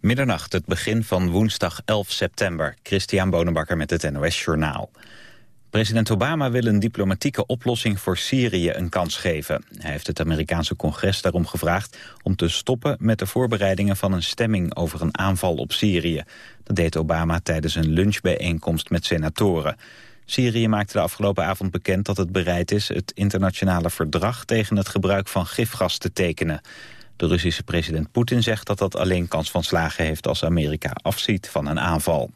Middernacht, het begin van woensdag 11 september. Christian Bonenbakker met het NOS Journaal. President Obama wil een diplomatieke oplossing voor Syrië een kans geven. Hij heeft het Amerikaanse congres daarom gevraagd om te stoppen met de voorbereidingen van een stemming over een aanval op Syrië. Dat deed Obama tijdens een lunchbijeenkomst met senatoren. Syrië maakte de afgelopen avond bekend dat het bereid is het internationale verdrag tegen het gebruik van gifgas te tekenen. De Russische president Poetin zegt dat dat alleen kans van slagen heeft als Amerika afziet van een aanval.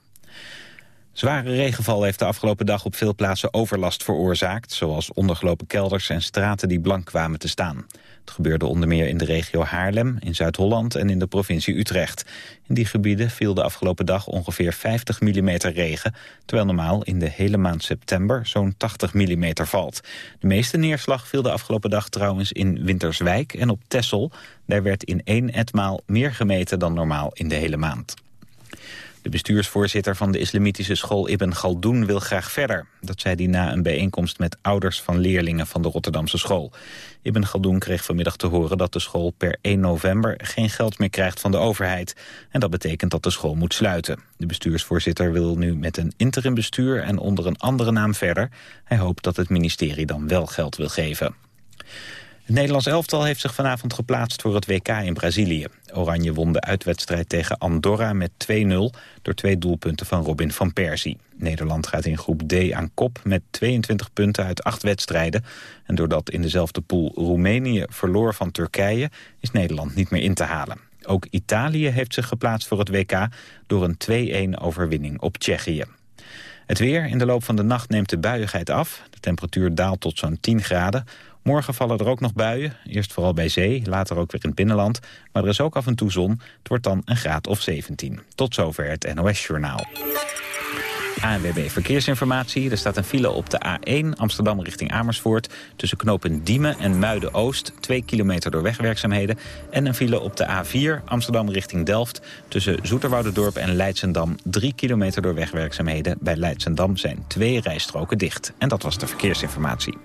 Zware regenval heeft de afgelopen dag op veel plaatsen overlast veroorzaakt... zoals ondergelopen kelders en straten die blank kwamen te staan. Het gebeurde onder meer in de regio Haarlem, in Zuid-Holland en in de provincie Utrecht. In die gebieden viel de afgelopen dag ongeveer 50 mm regen... terwijl normaal in de hele maand september zo'n 80 mm valt. De meeste neerslag viel de afgelopen dag trouwens in Winterswijk en op Texel. Daar werd in één etmaal meer gemeten dan normaal in de hele maand. De bestuursvoorzitter van de islamitische school Ibn Galdoen wil graag verder. Dat zei hij na een bijeenkomst met ouders van leerlingen van de Rotterdamse school. Ibn Galdoen kreeg vanmiddag te horen dat de school per 1 november geen geld meer krijgt van de overheid. En dat betekent dat de school moet sluiten. De bestuursvoorzitter wil nu met een interim bestuur en onder een andere naam verder. Hij hoopt dat het ministerie dan wel geld wil geven. Het Nederlands elftal heeft zich vanavond geplaatst voor het WK in Brazilië. Oranje won de uitwedstrijd tegen Andorra met 2-0... door twee doelpunten van Robin van Persie. Nederland gaat in groep D aan kop met 22 punten uit acht wedstrijden. En doordat in dezelfde pool Roemenië verloor van Turkije... is Nederland niet meer in te halen. Ook Italië heeft zich geplaatst voor het WK... door een 2-1 overwinning op Tsjechië. Het weer. In de loop van de nacht neemt de buiigheid af. De temperatuur daalt tot zo'n 10 graden. Morgen vallen er ook nog buien, eerst vooral bij zee, later ook weer in het binnenland. Maar er is ook af en toe zon, het wordt dan een graad of 17. Tot zover het NOS-journaal. ANWB Verkeersinformatie. Er staat een file op de A1 Amsterdam richting Amersfoort... tussen knopen Diemen en Muiden-Oost, 2 kilometer door wegwerkzaamheden... en een file op de A4 Amsterdam richting Delft... tussen Zoeterwoudendorp en Leidsendam, 3 kilometer door wegwerkzaamheden. Bij Leidsendam zijn twee rijstroken dicht. En dat was de verkeersinformatie.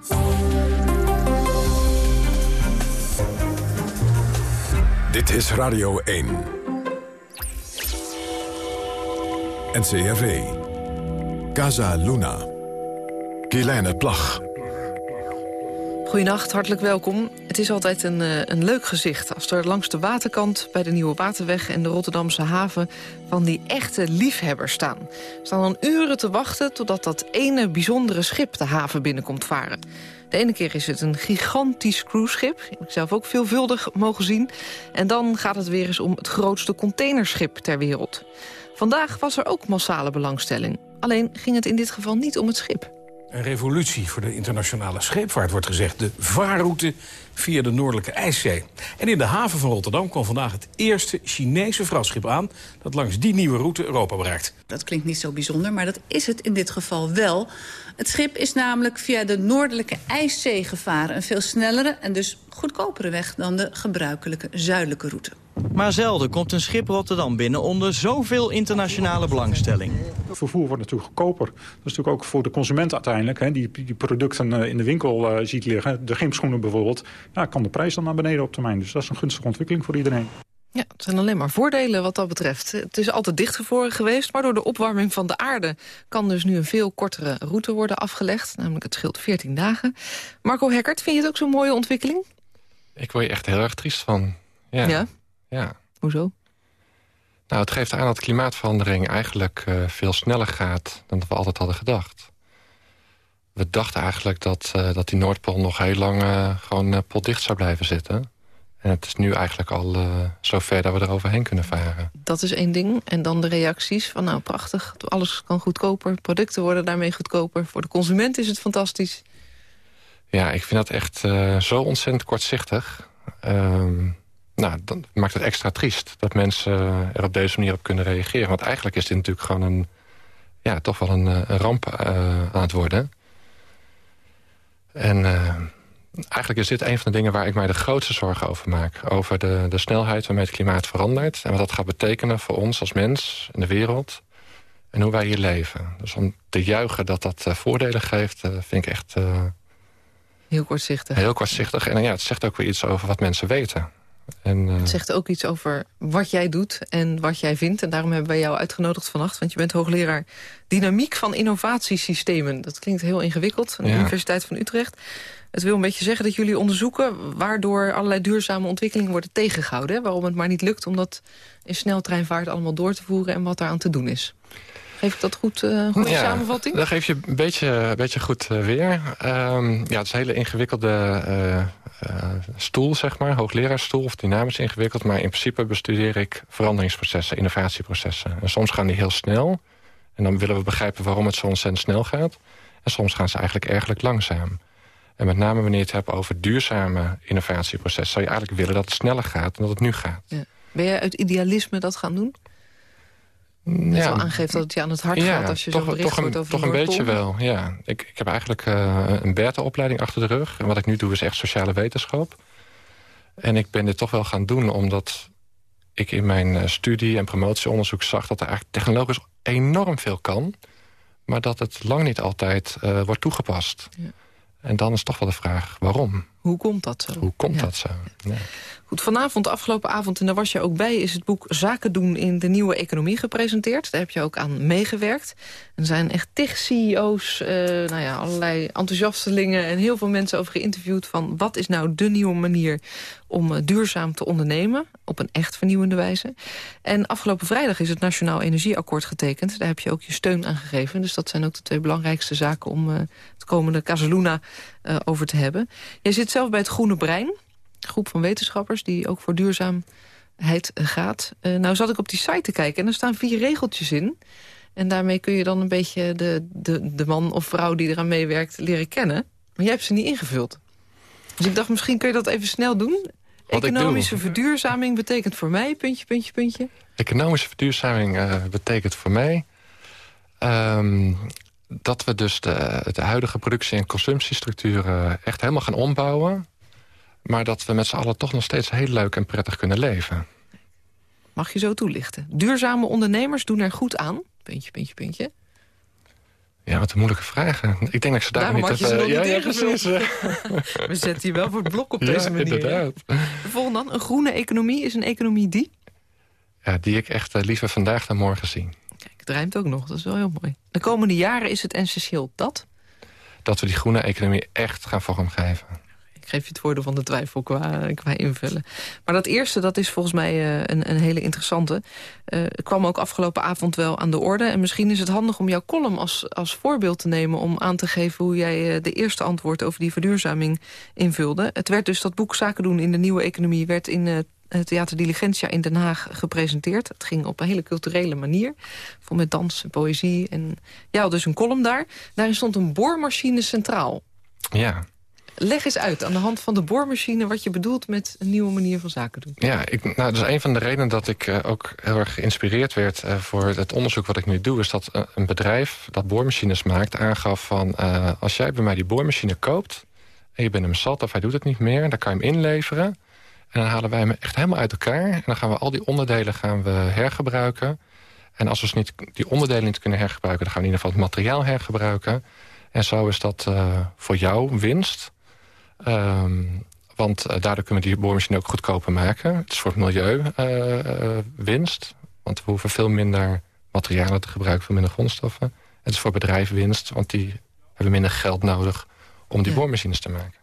Dit is Radio 1. NCRV. Casa Luna. Kielijne Plag. Goedenacht, hartelijk welkom. Het is altijd een, uh, een leuk gezicht als er langs de waterkant... bij de Nieuwe Waterweg en de Rotterdamse haven... van die echte liefhebbers staan. Ze staan dan uren te wachten totdat dat ene bijzondere schip... de haven binnenkomt varen. De ene keer is het een gigantisch cruiseschip. Ik heb zelf ook veelvuldig mogen zien. En dan gaat het weer eens om het grootste containerschip ter wereld. Vandaag was er ook massale belangstelling. Alleen ging het in dit geval niet om het schip. Een revolutie voor de internationale scheepvaart wordt gezegd. De vaarroute via de Noordelijke IJszee. En in de haven van Rotterdam kwam vandaag het eerste Chinese vrachtschip aan... dat langs die nieuwe route Europa bereikt. Dat klinkt niet zo bijzonder, maar dat is het in dit geval wel. Het schip is namelijk via de Noordelijke IJszee gevaren. Een veel snellere en dus goedkopere weg dan de gebruikelijke zuidelijke route. Maar zelden komt een schip Rotterdam binnen onder zoveel internationale belangstelling. Het vervoer wordt natuurlijk goedkoper. Dat is natuurlijk ook voor de consument uiteindelijk. Hè, die, die producten eh, in de winkel uh, ziet liggen. De gymschoenen bijvoorbeeld. Ja, kan de prijs dan naar beneden op termijn. Dus dat is een gunstige ontwikkeling voor iedereen. Ja, het zijn alleen maar voordelen wat dat betreft. Het is altijd dichtgevroren geweest, maar door de opwarming van de aarde... kan dus nu een veel kortere route worden afgelegd. Namelijk het scheelt 14 dagen. Marco Hekkert, vind je het ook zo'n mooie ontwikkeling? Ik word je echt heel erg triest van. Ja. ja? Ja. Hoezo? Nou, het geeft aan dat klimaatverandering eigenlijk uh, veel sneller gaat... dan we altijd hadden gedacht. We dachten eigenlijk dat, uh, dat die Noordpool nog heel lang uh, gewoon potdicht zou blijven zitten. En het is nu eigenlijk al zo ver dat we er overheen kunnen varen. Dat is één ding. En dan de reacties van nou prachtig, alles kan goedkoper. Producten worden daarmee goedkoper. Voor de consument is het fantastisch. Ja, ik vind dat echt zo ontzettend kortzichtig... Ehm, nou, dan maakt het extra triest dat mensen er op deze manier op kunnen reageren. Want eigenlijk is dit natuurlijk gewoon een, ja, toch wel een, eh, een ramp uh, aan het worden. En uh, eigenlijk is dit een van de dingen waar ik mij de grootste zorgen over maak. Over de, de snelheid waarmee het klimaat verandert. En wat dat gaat betekenen voor ons als mens in de wereld. En hoe wij hier leven. Dus om te juichen dat dat voordelen geeft, vind ik echt... heel kortzichtig. Heel kortzichtig. En ja, het zegt ook weer iets over wat mensen weten En, uh... Het zegt ook iets over wat jij doet en wat jij vindt. En daarom hebben wij jou uitgenodigd vannacht. Want je bent hoogleraar dynamiek van innovatiesystemen. Dat klinkt heel ingewikkeld aan de ja. Universiteit van Utrecht. Het wil een beetje zeggen dat jullie onderzoeken... waardoor allerlei duurzame ontwikkelingen worden tegengehouden. Hè? Waarom het maar niet lukt om dat in sneltreinvaart allemaal door te voeren... en wat daaraan te doen is. Geef ik dat goed, uh, goede ja, samenvatting? Dat geef je een beetje, een beetje goed uh, weer. Um, ja, het is een hele ingewikkelde uh, stoel, zeg maar. Hoogleraarsstoel of dynamisch ingewikkeld. Maar in principe bestudeer ik veranderingsprocessen, innovatieprocessen. En soms gaan die heel snel. En dan willen we begrijpen waarom het zo ontzettend snel gaat. En soms gaan ze eigenlijk ergelijk langzaam. En met name wanneer je het hebt over duurzame innovatieprocessen... zou je eigenlijk willen dat het sneller gaat dan dat het nu gaat. Ja. Ben jij uit idealisme dat gaan doen? Dat ja, wel aangeeft dat het je aan het hart ja, gaat als je toch, zo'n bericht toch een, over Toch een beetje wel, ja. Ik, ik heb eigenlijk uh, een Bertha-opleiding achter de rug. En wat ik nu doe is echt sociale wetenschap. En ik ben dit toch wel gaan doen omdat ik in mijn uh, studie en promotieonderzoek zag... dat er eigenlijk technologisch enorm veel kan... maar dat het lang niet altijd uh, wordt toegepast. Ja. En dan is toch wel de vraag, waarom? Hoe komt dat zo? Hoe komt ja. dat zo? Ja. Goed, vanavond, afgelopen avond, en daar was je ook bij... is het boek Zaken doen in de nieuwe economie gepresenteerd. Daar heb je ook aan meegewerkt. Er zijn echt tig CEO's, uh, nou ja, allerlei enthousiastelingen... en heel veel mensen over geïnterviewd van... wat is nou de nieuwe manier om uh, duurzaam te ondernemen... op een echt vernieuwende wijze. En afgelopen vrijdag is het Nationaal Energieakkoord getekend. Daar heb je ook je steun aan gegeven. Dus dat zijn ook de twee belangrijkste zaken... om uh, het komende Casaluna over te hebben. Jij zit zelf bij het Groene Brein groep van wetenschappers die ook voor duurzaamheid gaat. Uh, nou zat ik op die site te kijken en er staan vier regeltjes in. En daarmee kun je dan een beetje de, de, de man of vrouw die eraan meewerkt leren kennen. Maar jij hebt ze niet ingevuld. Dus ik dacht, misschien kun je dat even snel doen. Wat Economische verduurzaming betekent voor mij, puntje, puntje, puntje. Economische verduurzaming uh, betekent voor mij... Um, dat we dus de, de huidige productie- en consumptiestructuren echt helemaal gaan ombouwen maar dat we met z'n allen toch nog steeds heel leuk en prettig kunnen leven. Mag je zo toelichten? Duurzame ondernemers doen er goed aan? Puntje, puntje, puntje. Ja, wat een moeilijke vragen. Ik denk dat ze daar Daarom niet had je ze nog ja, niet ja, precies. We zetten hier wel voor het blok op Ja, deze manier. inderdaad. De volgende dan. Een groene economie is een economie die... Ja, die ik echt eh, liever vandaag dan morgen zie. Het rijmt ook nog. Dat is wel heel mooi. De komende jaren is het essentieel dat... Dat we die groene economie echt gaan vormgeven. Ik geef je het voordeel van de twijfel qua, qua invullen. Maar dat eerste, dat is volgens mij uh, een, een hele interessante. Uh, kwam ook afgelopen avond wel aan de orde. En misschien is het handig om jouw column als, als voorbeeld te nemen... om aan te geven hoe jij uh, de eerste antwoord over die verduurzaming invulde. Het werd dus dat boek Zaken doen in de nieuwe economie... werd in Theater Diligentia in Den Haag gepresenteerd. Het ging op een hele culturele manier. Vol met dans en poëzie. En ja, dus een column daar. Daarin stond een boormachine centraal. Ja, Leg eens uit aan de hand van de boormachine... wat je bedoelt met een nieuwe manier van zaken doen. Ja, ik, nou, dat is een van de redenen dat ik uh, ook heel erg geïnspireerd werd... Uh, voor het onderzoek wat ik nu doe. Is dat uh, een bedrijf dat boormachines maakt aangaf van... als jij bij mij die boormachine koopt... en je bent hem zat of hij doet het niet meer... dan kan je hem inleveren. En dan halen wij hem echt helemaal uit elkaar. En dan gaan we al die onderdelen gaan we hergebruiken. En als we dus niet, die onderdelen niet kunnen hergebruiken... dan gaan we in ieder geval het materiaal hergebruiken. En zo is dat voor jou winst... Um, want uh, daardoor kunnen we die boormachine ook goedkoper maken. Het is voor het milieu uh, uh, winst. Want we hoeven veel minder materialen te gebruiken, veel minder grondstoffen. Het is voor bedrijven winst, want die hebben minder geld nodig om die ja. boormachines te maken.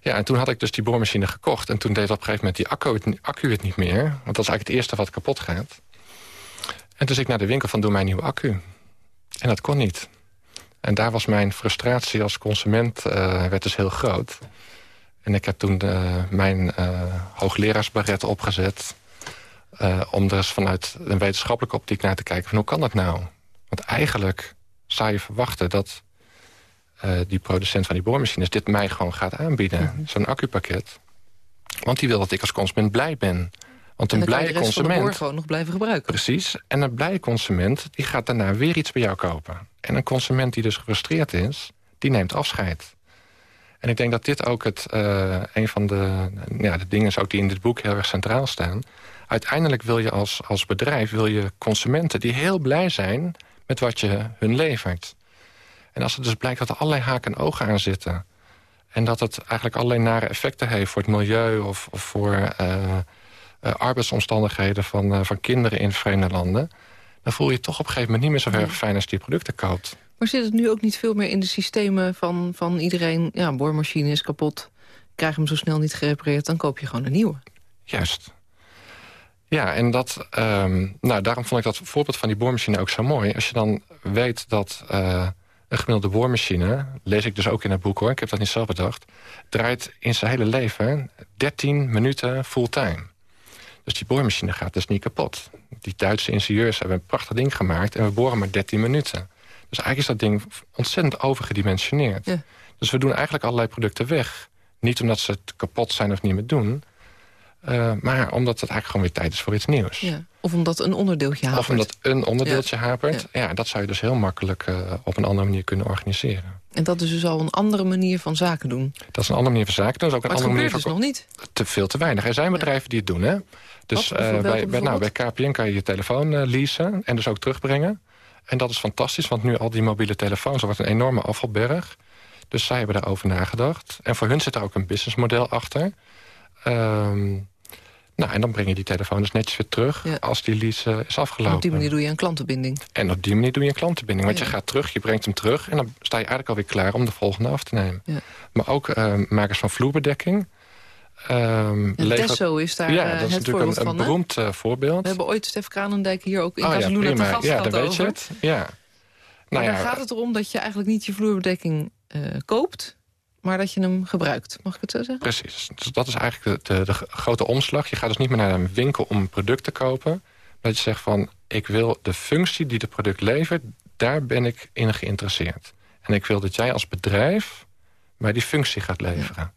Ja, en toen had ik dus die boormachine gekocht. En toen deed op een gegeven moment die accu het, accu het niet meer. Want dat is eigenlijk het eerste wat kapot gaat. En dus ik naar de winkel van doe mijn nieuwe accu. En dat kon niet. En daar was mijn frustratie als consument uh, werd dus heel groot. En ik heb toen uh, mijn uh, hoogleraarsbaret opgezet... om er eens vanuit een wetenschappelijke optiek naar te kijken... van hoe kan dat nou? Want eigenlijk zou je verwachten dat die producent van die boormachines... dit mij gewoon gaat aanbieden, mm -hmm. zo'n accupakket. Want die wil dat ik als consument blij ben... Want een blije consument. gewoon nog blijven gebruiken. Precies. En een blije consument die gaat daarna weer iets bij jou kopen. En een consument die dus gefrustreerd is, die neemt afscheid. En ik denk dat dit ook het, uh, een van de, ja, de dingen is ook die in dit boek heel erg centraal staan. Uiteindelijk wil je als, als bedrijf wil je consumenten die heel blij zijn met wat je hun levert. En als het dus blijkt dat er allerlei haken en ogen aan zitten... En dat het eigenlijk alleen nare effecten heeft voor het milieu... of, of voor uh, arbeidsomstandigheden van, van kinderen in vreemde landen... dan voel je je toch op een gegeven moment niet meer zo erg fijn als die producten koopt. Maar zit het nu ook niet veel meer in de systemen van, van iedereen... ja, boormachine is kapot, krijg hem zo snel niet gerepareerd... dan koop je gewoon een nieuwe. Juist. Ja, en dat, um, nou, daarom vond ik dat voorbeeld van die boormachine ook zo mooi. Als je dan weet dat uh, een gemiddelde boormachine... lees ik dus ook in het boek hoor, ik heb dat niet zelf bedacht... draait in zijn hele leven 13 minuten fulltime. Dus die boormachine gaat dus niet kapot. Die Duitse ingenieurs hebben een prachtig ding gemaakt... en we boren maar 13 minuten. Dus eigenlijk is dat ding ontzettend overgedimensioneerd. Ja. Dus we doen eigenlijk allerlei producten weg. Niet omdat ze kapot zijn of niet meer doen... Uh, maar omdat het eigenlijk gewoon weer tijd is voor iets nieuws. Ja. Of omdat een onderdeeltje hapert. Of omdat een onderdeeltje ja. hapert. Ja. dat zou je dus heel makkelijk uh, op een andere manier kunnen organiseren. En dat is dus al een andere manier van zaken doen? Dat is een andere manier van zaken doen. Dat is ook een maar andere manier van... dus nog niet? Te veel te weinig. Er zijn bedrijven die het doen. Hè? Dus uh, bij, bij, nou, bij KPN kan je je telefoon uh, leasen en dus ook terugbrengen. En dat is fantastisch, want nu al die mobiele telefoons... wordt een enorme afvalberg. Dus zij hebben daarover nagedacht. En voor hun zit er ook een businessmodel achter... Um, nou, en dan breng je die telefoon dus netjes weer terug als die lease uh, is afgelopen. op die manier doe je een klantenbinding. En op die manier doe je een klantenbinding. Want je gaat terug, je brengt hem terug... en dan sta je eigenlijk alweer klaar om de volgende af te nemen. Ja. Maar ook uh, makers van vloerbedekking... Um, Tesso is daar ja, dat is natuurlijk een, een beroemd uh, voorbeeld. We hebben ooit Stef Kranendijk hier ook in oh, Casaluna ja, te gast Ja, dan weet je het. Ja. Nou, maar ja, gaat het erom dat je eigenlijk niet je vloerbedekking koopt maar dat je hem gebruikt. Mag ik het zo zeggen? Precies. Dus dat is eigenlijk de, de, de, grote omslag. Je gaat dus niet meer naar een winkel om een product te kopen. Maar dat je zegt van, ik wil de functie die het product levert... daar ben ik in geïnteresseerd. En ik wil dat jij als bedrijf mij die functie gaat leveren.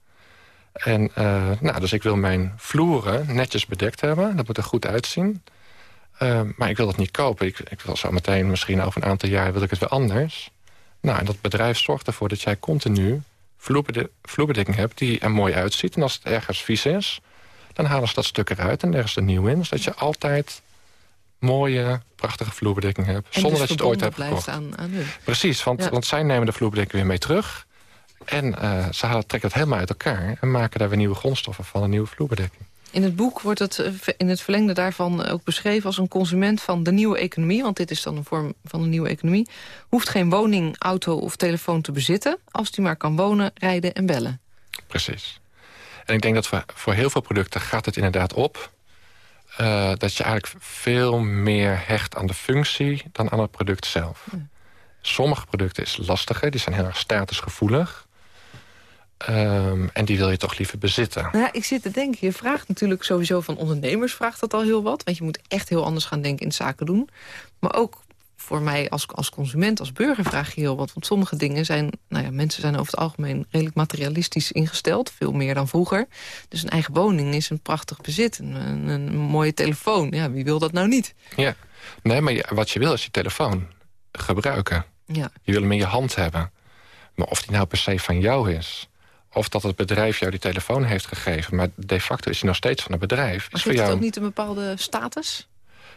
En uh, nou, dus ik wil mijn vloeren netjes bedekt hebben. Dat moet er goed uitzien. Uh, maar ik wil dat niet kopen. Ik, ik wil zo meteen, misschien over een aantal jaar, wil ik het weer anders. Nou, en dat bedrijf zorgt ervoor dat jij continu vloerbedekking hebt die er mooi uitziet. En als het ergens vies is, dan halen ze dat stuk eruit en ergens er nieuw in. Zodat je altijd mooie, prachtige vloerbedekking hebt. En zonder dus dat je het ooit hebt gekocht. Aan, aan hun. Precies, want, want zij nemen de vloerbedekking weer mee terug. En uh, ze halen, trekken het helemaal uit elkaar. En maken daar weer nieuwe grondstoffen van een nieuwe vloerbedekking. In het boek wordt het eh, in het verlengde daarvan ook beschreven... als een consument van de nieuwe economie... want dit is dan een vorm van een nieuwe economie... hoeft geen woning, auto of telefoon te bezitten... als die maar kan wonen, rijden en bellen. Precies. En ik denk dat voor, voor heel veel producten gaat het inderdaad op... Uh, dat je eigenlijk veel meer hecht aan de functie dan aan het product zelf. Sommige producten is lastiger, die zijn heel erg statusgevoelig. Um, en die wil je toch liever bezitten. Nou ja, ik zit te denken, je vraagt natuurlijk sowieso van ondernemers... vraagt dat al heel wat, want je moet echt heel anders gaan denken in zaken doen. Maar ook voor mij als, als consument, als burger vraag je heel wat. Want sommige dingen zijn, nou ja, mensen zijn over het algemeen redelijk materialistisch ingesteld. Veel meer dan vroeger. Dus een eigen woning is een prachtig bezit. Een, een, een mooie telefoon. Ja, wie wil dat nou niet? Ja, nee, maar wat je wil is je telefoon gebruiken. Ja. Je wil hem in je hand hebben. Maar of die nou per se van jou is of dat het bedrijf jou die telefoon heeft gegeven. Maar de facto is hij nog steeds van het bedrijf. Maar heeft het ook niet een bepaalde status?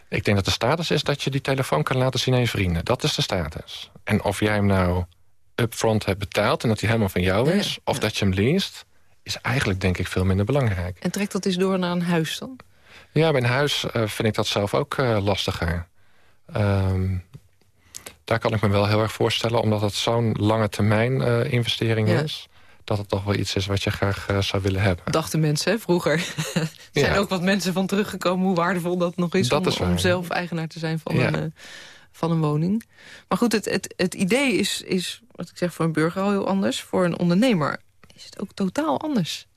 Ik denk dat de status is dat je die telefoon kan laten zien aan je vrienden. Dat is de status. En of jij hem nou upfront hebt betaald... en dat hij helemaal van jou is, of dat je hem leest... is eigenlijk denk ik veel minder belangrijk. En trekt dat eens door naar een huis dan? Ja, bij een huis uh, vind ik dat zelf ook uh, lastiger. Um, daar kan ik me wel heel erg voorstellen... omdat het zo'n lange termijn uh, investering ja. is dat het toch wel iets is wat je graag uh, zou willen hebben. Dachten mensen hè, vroeger. er zijn ook wat mensen van teruggekomen hoe waardevol dat nog is... Dat om, is om, zelf eigenaar te zijn van, ja. een, uh, van een woning. Maar goed, het, het, het idee is, is, wat ik zeg, voor een burger al heel anders. Voor een ondernemer is het ook totaal anders.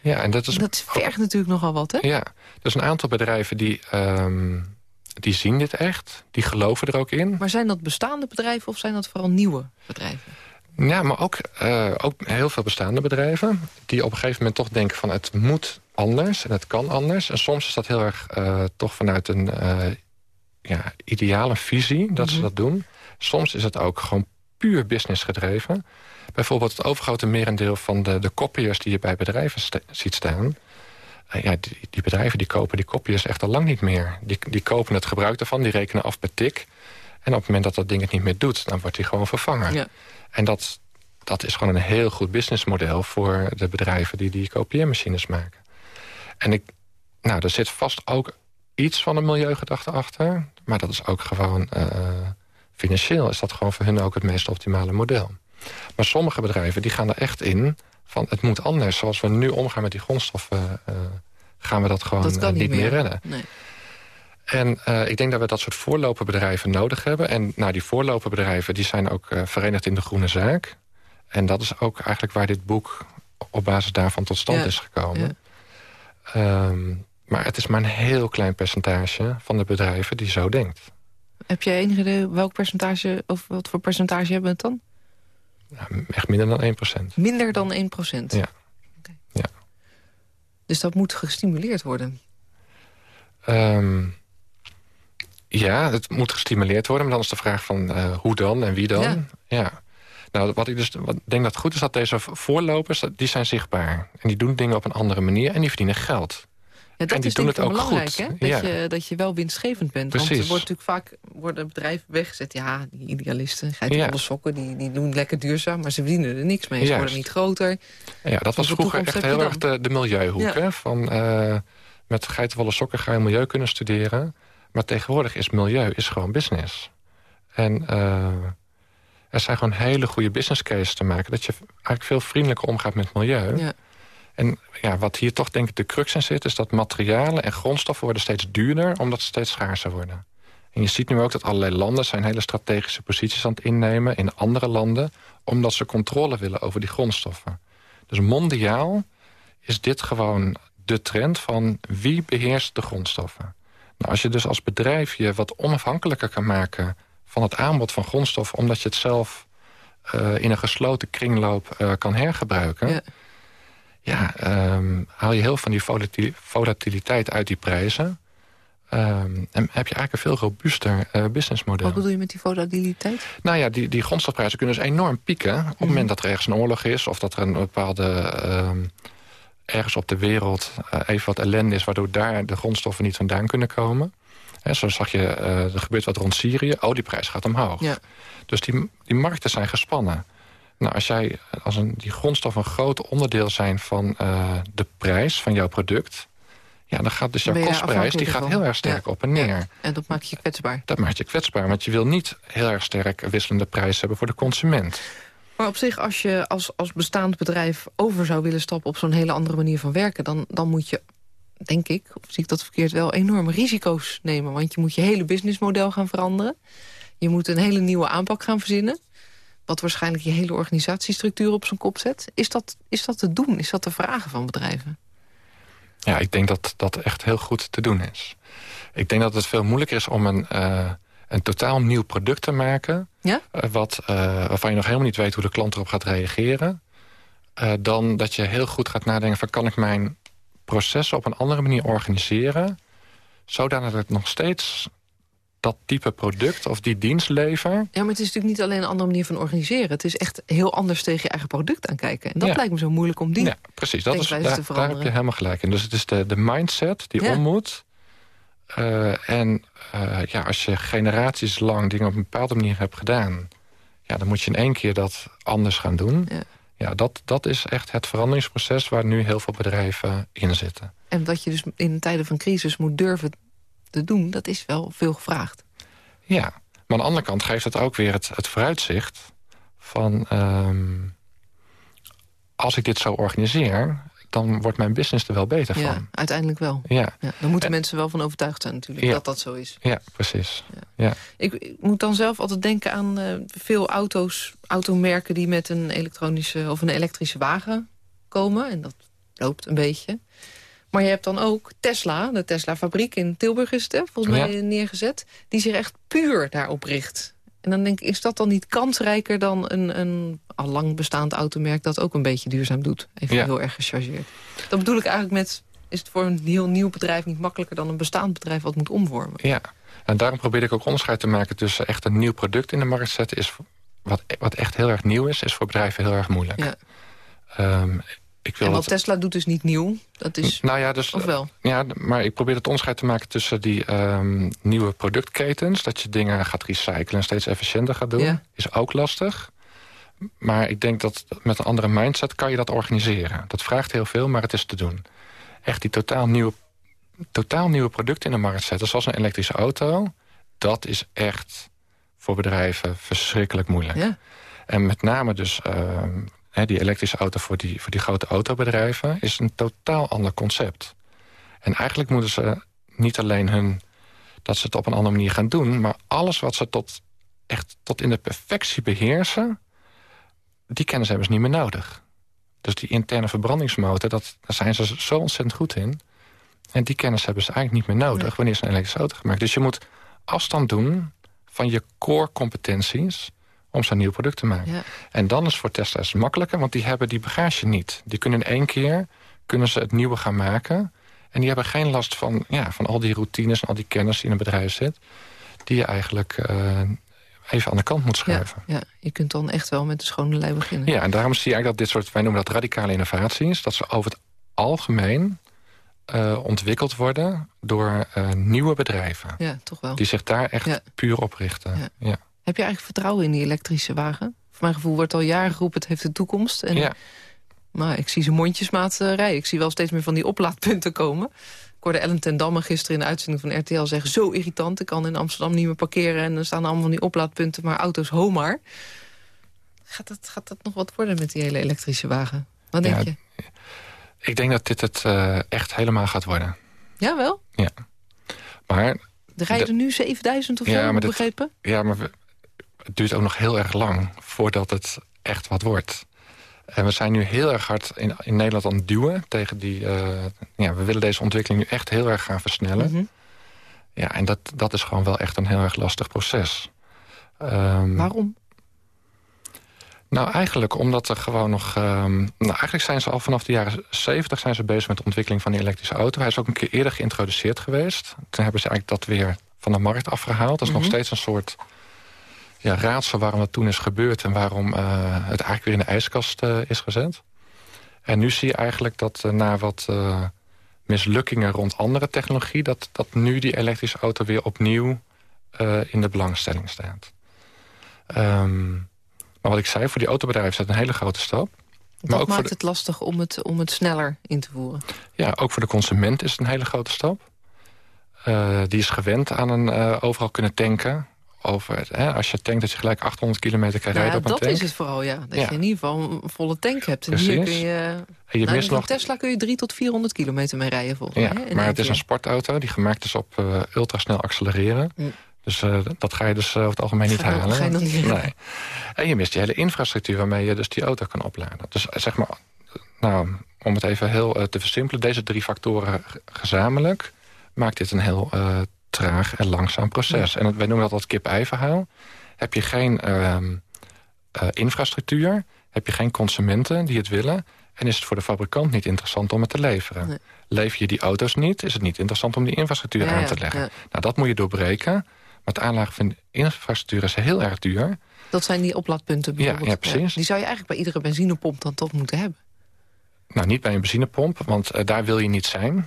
Ja, en dat, is dat vergt natuurlijk nogal wat, hè? Ja, er zijn een aantal bedrijven die... Um, die zien dit echt, die geloven er ook in. Maar zijn dat bestaande bedrijven of zijn dat vooral nieuwe bedrijven? Ja, maar ook, uh, ook heel veel bestaande bedrijven... die op een gegeven moment toch denken van het moet anders en het kan anders. En soms is dat heel erg uh, toch vanuit een uh, ja, ideale visie dat mm -hmm. ze dat doen. Soms is het ook gewoon puur business gedreven. Bijvoorbeeld het overgrote merendeel van de, de copiers die je bij bedrijven st ziet staan... ja, die, die, bedrijven die kopen die copiers echt al lang niet meer. Die, die kopen het gebruik ervan, die rekenen af per tik... En op het moment dat dat ding het niet meer doet, dan wordt hij gewoon vervangen. Ja. En dat, dat is gewoon een heel goed businessmodel... voor de bedrijven die die kopieermachines maken. En ik, nou, er zit vast ook iets van een milieugedachte achter. Maar dat is ook gewoon... Uh, financieel is dat gewoon voor hun ook het meest optimale model. Maar sommige bedrijven die gaan er echt in van het moet anders. Zoals we nu omgaan met die grondstoffen... Uh, gaan we dat gewoon dat niet, meer. redden. Nee. En uh, ik denk dat we dat soort voorloperbedrijven nodig hebben. En nou, die voorloperbedrijven die zijn ook uh, verenigd in de groene zaak. En dat is ook eigenlijk waar dit boek op basis daarvan tot stand Ja. is gekomen. Ja. Ehm, maar het is maar een heel klein percentage van de bedrijven die zo denkt. Heb jij enige idee welk percentage, of wat voor percentage hebben we het dan? Nou, echt minder dan 1%. Minder dan 1 procent? Ja. Oké. Ja. Dus dat moet gestimuleerd worden? Ehm, ja, het moet gestimuleerd worden. Maar dan is de vraag van eh, hoe dan en wie dan. Ja. Ja. Nou, wat ik dus wat denk dat goed is, dat deze voorlopers, die zijn zichtbaar. En die doen dingen op een andere manier en die verdienen geld. Ja, dat En die is doen het ook belangrijk, goed. hè? Dat, Ja. je, dat je wel winstgevend bent. Want Precies. er wordt natuurlijk vaak worden bedrijven weggezet. Ja, die idealisten, geitenwolle Ja. sokken, die, die doen lekker duurzaam... maar ze verdienen er niks mee. Ze Juist. worden niet groter. Ja, dat was Hoeveel vroeger echt heel erg de, de milieuhoek. Ja. Hè? Van, eh, met geitenwolle sokken ga je milieu kunnen studeren. Maar tegenwoordig is milieu is gewoon business. En eh, er zijn gewoon hele goede business cases te maken... dat je eigenlijk veel vriendelijker omgaat met milieu. Ja. En ja, wat hier toch denk ik de crux in zit... is dat materialen en grondstoffen worden steeds duurder... omdat ze steeds schaarser worden. En je ziet nu ook dat allerlei landen... zijn hele strategische posities aan het innemen in andere landen... omdat ze controle willen over die grondstoffen. Dus mondiaal is dit gewoon de trend van wie beheerst de grondstoffen. Nou, als je dus als bedrijf je wat onafhankelijker kan maken... van het aanbod van grondstoffen... omdat je het zelf eh, in een gesloten kringloop eh, kan hergebruiken... Ja. Ja, ehm, haal je heel van die volatil- volatiliteit uit die prijzen. Ehm, en heb je eigenlijk een veel robuuster eh, businessmodel. Wat bedoel je met die volatiliteit? Nou ja, die, die grondstofprijzen kunnen dus enorm pieken... op het Mhm. moment dat er ergens een oorlog is... of dat er een bepaalde... ehm, ergens op de wereld eh, even wat ellende is... waardoor daar de grondstoffen niet vandaan kunnen komen. Hè, zo zag je, eh, er gebeurt wat rond Syrië. Olieprijs gaat omhoog. Ja. Dus die, die markten zijn gespannen. Nou, als, jij, als een, die grondstoffen een groot onderdeel zijn van eh, de prijs van jouw product... Ja, dan gaat dus jouw kostprijs die gaat heel erg sterk Ja. op en neer. Ja. En dat maakt je kwetsbaar. Dat maakt je kwetsbaar, want je wil niet heel erg sterk wisselende prijzen hebben voor de consument. Maar op zich, als je als, als bestaand bedrijf over zou willen stappen... op zo'n hele andere manier van werken... Dan, dan moet je, denk ik, of zie ik dat verkeerd... wel enorme risico's nemen. Want je moet je hele businessmodel gaan veranderen. Je moet een hele nieuwe aanpak gaan verzinnen. Wat waarschijnlijk je hele organisatiestructuur op zijn kop zet. Is dat, is dat te doen? Is dat te vragen van bedrijven? Ja, ik denk dat dat echt heel goed te doen is. Ik denk dat het veel moeilijker is om een, eh, een totaal nieuw product te maken... Ja? eh, wat, eh, waarvan je nog helemaal niet weet hoe de klant erop gaat reageren... eh, dan dat je heel goed gaat nadenken van... kan ik mijn processen op een andere manier organiseren... zodanig dat ik nog steeds dat type product of die dienst lever... Ja, maar het is natuurlijk niet alleen een andere manier van organiseren. Het is echt heel anders tegen je eigen product aankijken. En dat Ja. lijkt me zo moeilijk om die... Ja, precies. Dat is, daar, heb je helemaal gelijk in. Dus het is de, de mindset die Ja. om moet. Eh, en eh, ja, als je generaties lang dingen op een bepaalde manier hebt gedaan... Ja, dan moet je in één keer dat anders gaan doen. Ja. Ja, dat, dat is echt het veranderingsproces... waar nu heel veel bedrijven in zitten. En dat je dus in tijden van crisis moet durven te doen... dat is wel veel gevraagd. Ja, maar aan de andere kant geeft het ook weer het, het vooruitzicht... van ehm, als ik dit zo organiseer... dan wordt mijn business er wel beter Ja, van. uiteindelijk wel. Ja, Ja, daar moeten En- mensen wel van overtuigd zijn natuurlijk, Ja. dat dat zo is. ja precies. Ja. Ik, ik moet dan zelf altijd denken aan eh, veel auto's, automerken... die met een elektronische of een elektrische wagen komen. En dat loopt een beetje. Maar je hebt dan ook Tesla, de Tesla-fabriek in Tilburg is het, hè, volgens mij neergezet... die zich echt puur daarop richt. En dan denk ik, is dat dan niet kansrijker dan een, een al lang bestaand automerk... dat ook een beetje duurzaam doet? Even Ja. heel erg gechargeerd. Dat bedoel ik eigenlijk met... is het voor een heel nieuw bedrijf niet makkelijker dan een bestaand bedrijf... wat moet omvormen? Ja, en daarom probeer ik ook onderscheid te maken tussen echt een nieuw product in de markt zetten. Is wat, wat echt heel erg nieuw is, is voor bedrijven heel erg moeilijk. Ja. Ehm, ik wil En wat Tesla doet is niet nieuw. Dat is, nou ja, dus, of wel? ja, maar ik probeer het onderscheid te maken tussen die ehm, nieuwe productketens. Dat je dingen gaat recyclen en steeds efficiënter gaat doen. Ja. Is ook lastig. Maar ik denk dat met een andere mindset kan je dat organiseren. Dat vraagt heel veel, maar het is te doen. Echt die totaal nieuwe, totaal nieuwe producten in de markt zetten... zoals een elektrische auto, dat is echt voor bedrijven verschrikkelijk moeilijk. Ja. En met name dus uh, die elektrische auto voor die, voor die grote autobedrijven... is een totaal ander concept. En eigenlijk moeten ze niet alleen hun, dat ze het op een andere manier gaan doen... maar alles wat ze tot, echt tot in de perfectie beheersen... die kennis hebben ze niet meer nodig. Dus die interne verbrandingsmotor, dat, daar zijn ze zo ontzettend goed in. En die kennis hebben ze eigenlijk niet meer nodig... wanneer ze een elektrische auto gemaakt. Dus je moet afstand doen van je core competenties om zo'n nieuw product te maken. Ja. En dan is voor testers makkelijker, want die hebben die bagage niet. Die kunnen in één keer kunnen ze het nieuwe gaan maken. En die hebben geen last van, ja, van al die routines en al die kennis die in een bedrijf zit. Die je eigenlijk uh, even aan de kant moet schuiven. Ja, ja, je kunt dan echt wel met de schone lei beginnen. Ja, en daarom zie je eigenlijk dat dit soort, wij noemen dat radicale innovaties... dat ze over het algemeen uh, ontwikkeld worden door uh, nieuwe bedrijven. Ja, toch wel. Die zich daar echt Ja. puur op richten. Ja. Ja. Heb je eigenlijk vertrouwen in die elektrische wagen? Voor mijn gevoel wordt al jaren geroepen, het heeft de toekomst. En, Ja. Maar ik zie ze mondjesmaat eh, rijden. Ik zie wel steeds meer van die oplaadpunten komen. Ik hoorde Ellen ten Damme gisteren in de uitzending van RTL zeggen... zo irritant, ik kan in Amsterdam niet meer parkeren... en er staan allemaal van die oplaadpunten, maar auto's homar. Gaat dat, gaat dat nog wat worden met die hele elektrische wagen? Wat denk Ja, je? Ik denk dat dit het uh, echt helemaal gaat worden. Ja, wel? Ja. Maar, Er rijden nu 7000 of Ja, zo, maar dit- begrepen? ja, maar we- het duurt ook nog heel erg lang voordat het echt wat wordt. En we zijn nu heel erg hard in, in Nederland aan het duwen tegen die... eh, ja, we willen deze ontwikkeling nu echt heel erg gaan versnellen. Mhm. Ja, en dat, dat is gewoon wel echt een heel erg lastig proces. Ehm, Waarom? Nou, eigenlijk omdat er gewoon nog... ehm, nou, eigenlijk zijn ze al vanaf de jaren 70 zijn ze bezig met de ontwikkeling van die elektrische auto. Hij is ook een keer eerder geïntroduceerd geweest. Toen hebben ze eigenlijk dat weer van de markt afgehaald. Dat is nog Mhm. steeds een soort ja, raadsel waarom dat toen is gebeurd... en waarom eh, het eigenlijk weer in de ijskast eh, is gezet. En nu zie je eigenlijk dat eh, na wat mislukkingen rond andere technologie... Dat, dat nu die elektrische auto weer opnieuw in de belangstelling staat. Ehm, maar wat ik zei, voor die autobedrijven is dat een hele grote stap. Dat ook voor maakt de- het lastig om het, om het sneller in te voeren. Ja, ook voor de consument is het een hele grote stap. Die is gewend aan een overal kunnen tanken. Over, hè, als je tankt dat je gelijk 800 kilometer kan Nou ja, rijden op een dat tank. is het vooral, ja. Dat Ja. je in ieder geval een volle tank hebt. En hier kun je... En je nou, mist nog... Tesla kun je 3 tot 400 kilometer mee rijden volgens Ja, mij. maar het is een sportauto die gemaakt is op eh, ultrasnel accelereren. Mm. Dus eh, dat ga je dus eh, over het algemeen niet halen. ga je dan niet redden. nee. En je mist die hele infrastructuur waarmee je dus die auto kan opladen. Dus zeg maar, nou, om het even heel te versimpelen... deze drie factoren gezamenlijk maakt dit een heel eh, traag en langzaam proces. En wij noemen dat het kip-ei-verhaal. Heb je geen ehm, eh, infrastructuur, heb je geen consumenten die het willen... en is het voor de fabrikant niet interessant om het te leveren. Nee. Lever je die auto's niet, is het niet interessant om die infrastructuur Ja, aan ja, te leggen. ja. Nou, dat moet je doorbreken. Maar het aanleggen van infrastructuur is heel erg duur. Dat zijn die oplaadpunten bijvoorbeeld. ja, precies. Die zou je eigenlijk bij iedere benzinepomp dan toch moeten hebben. Nou, niet bij een benzinepomp, want eh, daar wil je niet zijn.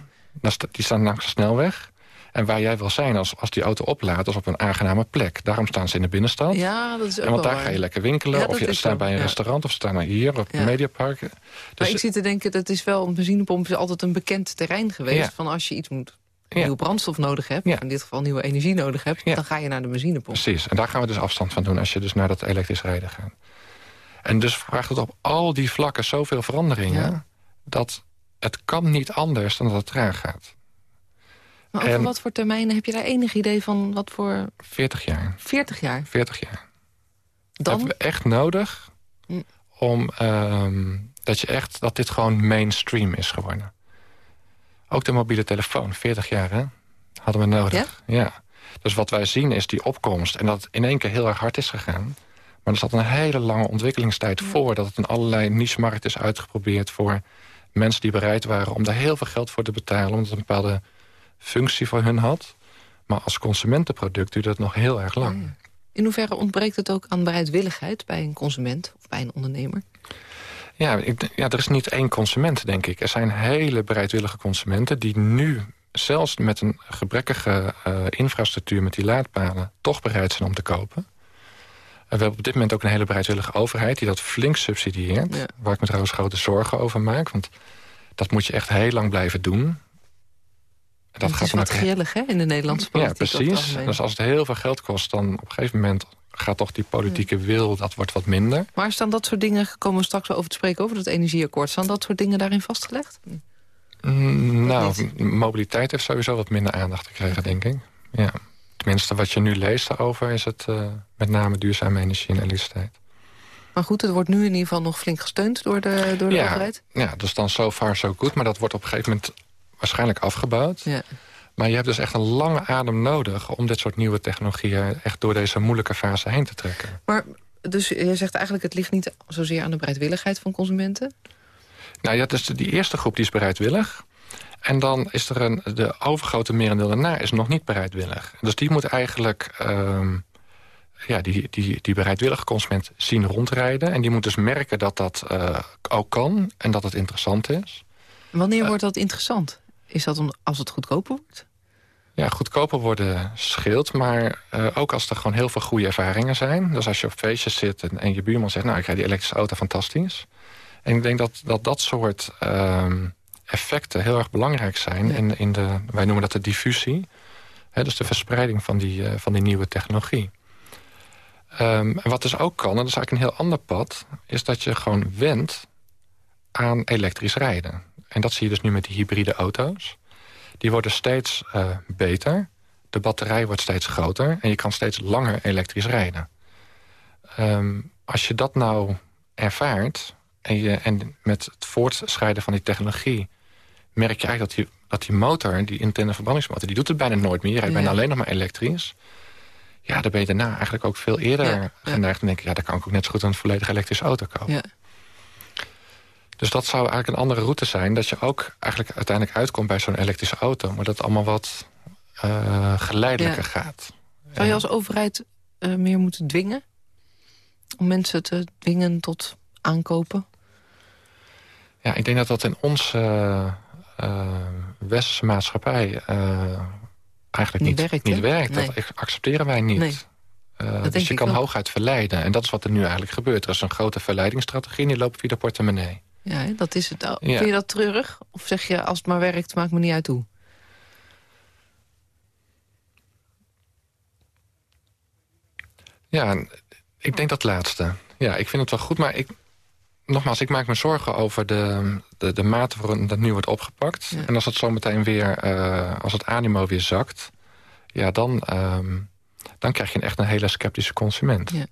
Die staan langs de snelweg. En waar jij wil zijn als, als die auto oplaadt, is op een aangename plek. Daarom staan ze in de binnenstad. Ja, dat is ook en want daar waar. ga je lekker winkelen. Ja, of je staat bij een ja. restaurant of staan hier op Ja. mediapark. Dus, Maar ik zit te denken, dat is wel een benzinepomp is altijd een bekend terrein geweest. Van als je iets moet, Ja. nieuwe brandstof nodig hebt, Ja. in dit geval nieuwe energie nodig hebt, Ja. dan ga je naar de benzinepomp. Precies, en daar gaan we dus afstand van doen... als je dus naar dat elektrisch rijden gaat. En dus vraagt het op al die vlakken zoveel veranderingen... Dat het kan niet anders dan dat het traag gaat. Maar over En- wat voor termijnen heb je daar enig idee van? Wat voor 40 jaar. 40 jaar? 40 jaar. Dan? hebben we echt nodig Hm. om ehm, dat je echt dat dit gewoon mainstream is geworden. Ook de mobiele telefoon, 40 jaar hè, hadden we nodig. Ja? Dus wat wij zien is die opkomst en dat het in één keer heel erg hard is gegaan. Maar er zat een hele lange ontwikkelingstijd voor... dat het in allerlei niche-markten is uitgeprobeerd... voor mensen die bereid waren om daar heel veel geld voor te betalen... omdat het een bepaalde functie voor hun had. Maar als consumentenproduct duurt het nog heel erg lang. In hoeverre ontbreekt het ook aan bereidwilligheid bij een consument of bij een ondernemer? Ja, ik, ja, er is niet één consument, denk ik. Er zijn hele bereidwillige consumenten die nu... zelfs met een gebrekkige uh, infrastructuur met die laadpalen... toch bereid zijn om te kopen. we hebben op dit moment ook een hele bereidwillige overheid... die dat flink subsidieert. Waar ik me trouwens grote zorgen over maak. Want dat moet je echt heel lang blijven doen. Dat, dat gaat is wat grillig hè, in de Nederlandse politiek. Ja, precies. Dus als het heel veel geld kost... dan op een gegeven moment gaat toch die politieke wil... dat wordt wat minder. Maar staan dat soort dingen... komen we straks over te spreken over het energieakkoord... staan dat soort dingen daarin vastgelegd? Mm, nou, mobiliteit heeft sowieso wat minder aandacht gekregen, denk ik. Ja. Tenminste, wat je nu leest daarover... is het uh, met name duurzame energie en elektriciteit. Maar goed, het wordt nu in ieder geval nog flink gesteund door de, door de ja, overheid? Ja, dus dan so far so good. Maar dat wordt op een gegeven moment waarschijnlijk afgebouwd. Ja. Maar je hebt dus echt een lange adem nodig... om dit soort nieuwe technologieën echt door deze moeilijke fase heen te trekken. Maar dus je zegt eigenlijk het ligt niet zozeer aan de bereidwilligheid van consumenten? Nou ja, dus die eerste groep die is bereidwillig. En dan is er een, de overgrote merendeel daarna is nog niet bereidwillig. Dus die moet eigenlijk ehm, ja, die, die, die bereidwillige consument zien rondrijden. En die moet dus merken dat dat uh, ook kan en dat het interessant is. Wanneer wordt dat interessant? Is dat om, als het goedkoper wordt? Ja, goedkoper worden scheelt, maar uh, ook als er gewoon heel veel goede ervaringen zijn. Dus als je op feestjes zit en, en je buurman zegt... nou, ik ga die elektrische auto fantastisch. En ik denk dat dat, dat soort uh, effecten heel erg belangrijk zijn. In, in de, wij noemen dat de diffusie. Hè, dus de verspreiding van die, uh, van die nieuwe technologie. Um, en wat dus ook kan, en dat is eigenlijk een heel ander pad... is dat je gewoon wendt aan elektrisch rijden. En dat zie je dus nu met die hybride auto's. Die worden steeds uh, beter. De batterij wordt steeds groter. En je kan steeds langer elektrisch rijden. Um, als je dat nou ervaart... En, je, en met het voortschrijden van die technologie... merk je eigenlijk dat die, dat die motor, die interne verbrandingsmotor... die doet het bijna nooit meer. Je rijdt bijna alleen nog maar elektrisch. Ja, dan ben je daarna eigenlijk ook veel eerder ja, geneigd. te denken, ja, dan kan ik ook net zo goed een volledig elektrische auto kopen. Ja. Dus dat zou eigenlijk een andere route zijn. Dat je ook eigenlijk uiteindelijk uitkomt bij zo'n elektrische auto. Maar dat het allemaal wat uh, geleidelijker gaat. Zou je als overheid uh, meer moeten dwingen? Om mensen te dwingen tot aankopen? Ja, ik denk dat dat in onze uh, westerse maatschappij eigenlijk niet, niet werkt. Niet werkt. Dat accepteren wij niet. Nee. Uh, dus je kan hooguit verleiden. En dat is wat er nu eigenlijk gebeurt. Er is een grote verleidingsstrategie en die loopt via de portemonnee. Ja, dat is het. Vind je dat treurig? Of zeg je, als het maar werkt, maakt me niet uit hoe? Ja, ik denk dat laatste. Ja, ik vind het wel goed, maar ik, nogmaals, ik maak me zorgen over de, de, de mate waarin dat nu wordt opgepakt. En als het zo meteen weer, uh, als het animo weer zakt... ja, dan, um, dan krijg je echt een hele sceptische consument. Ja.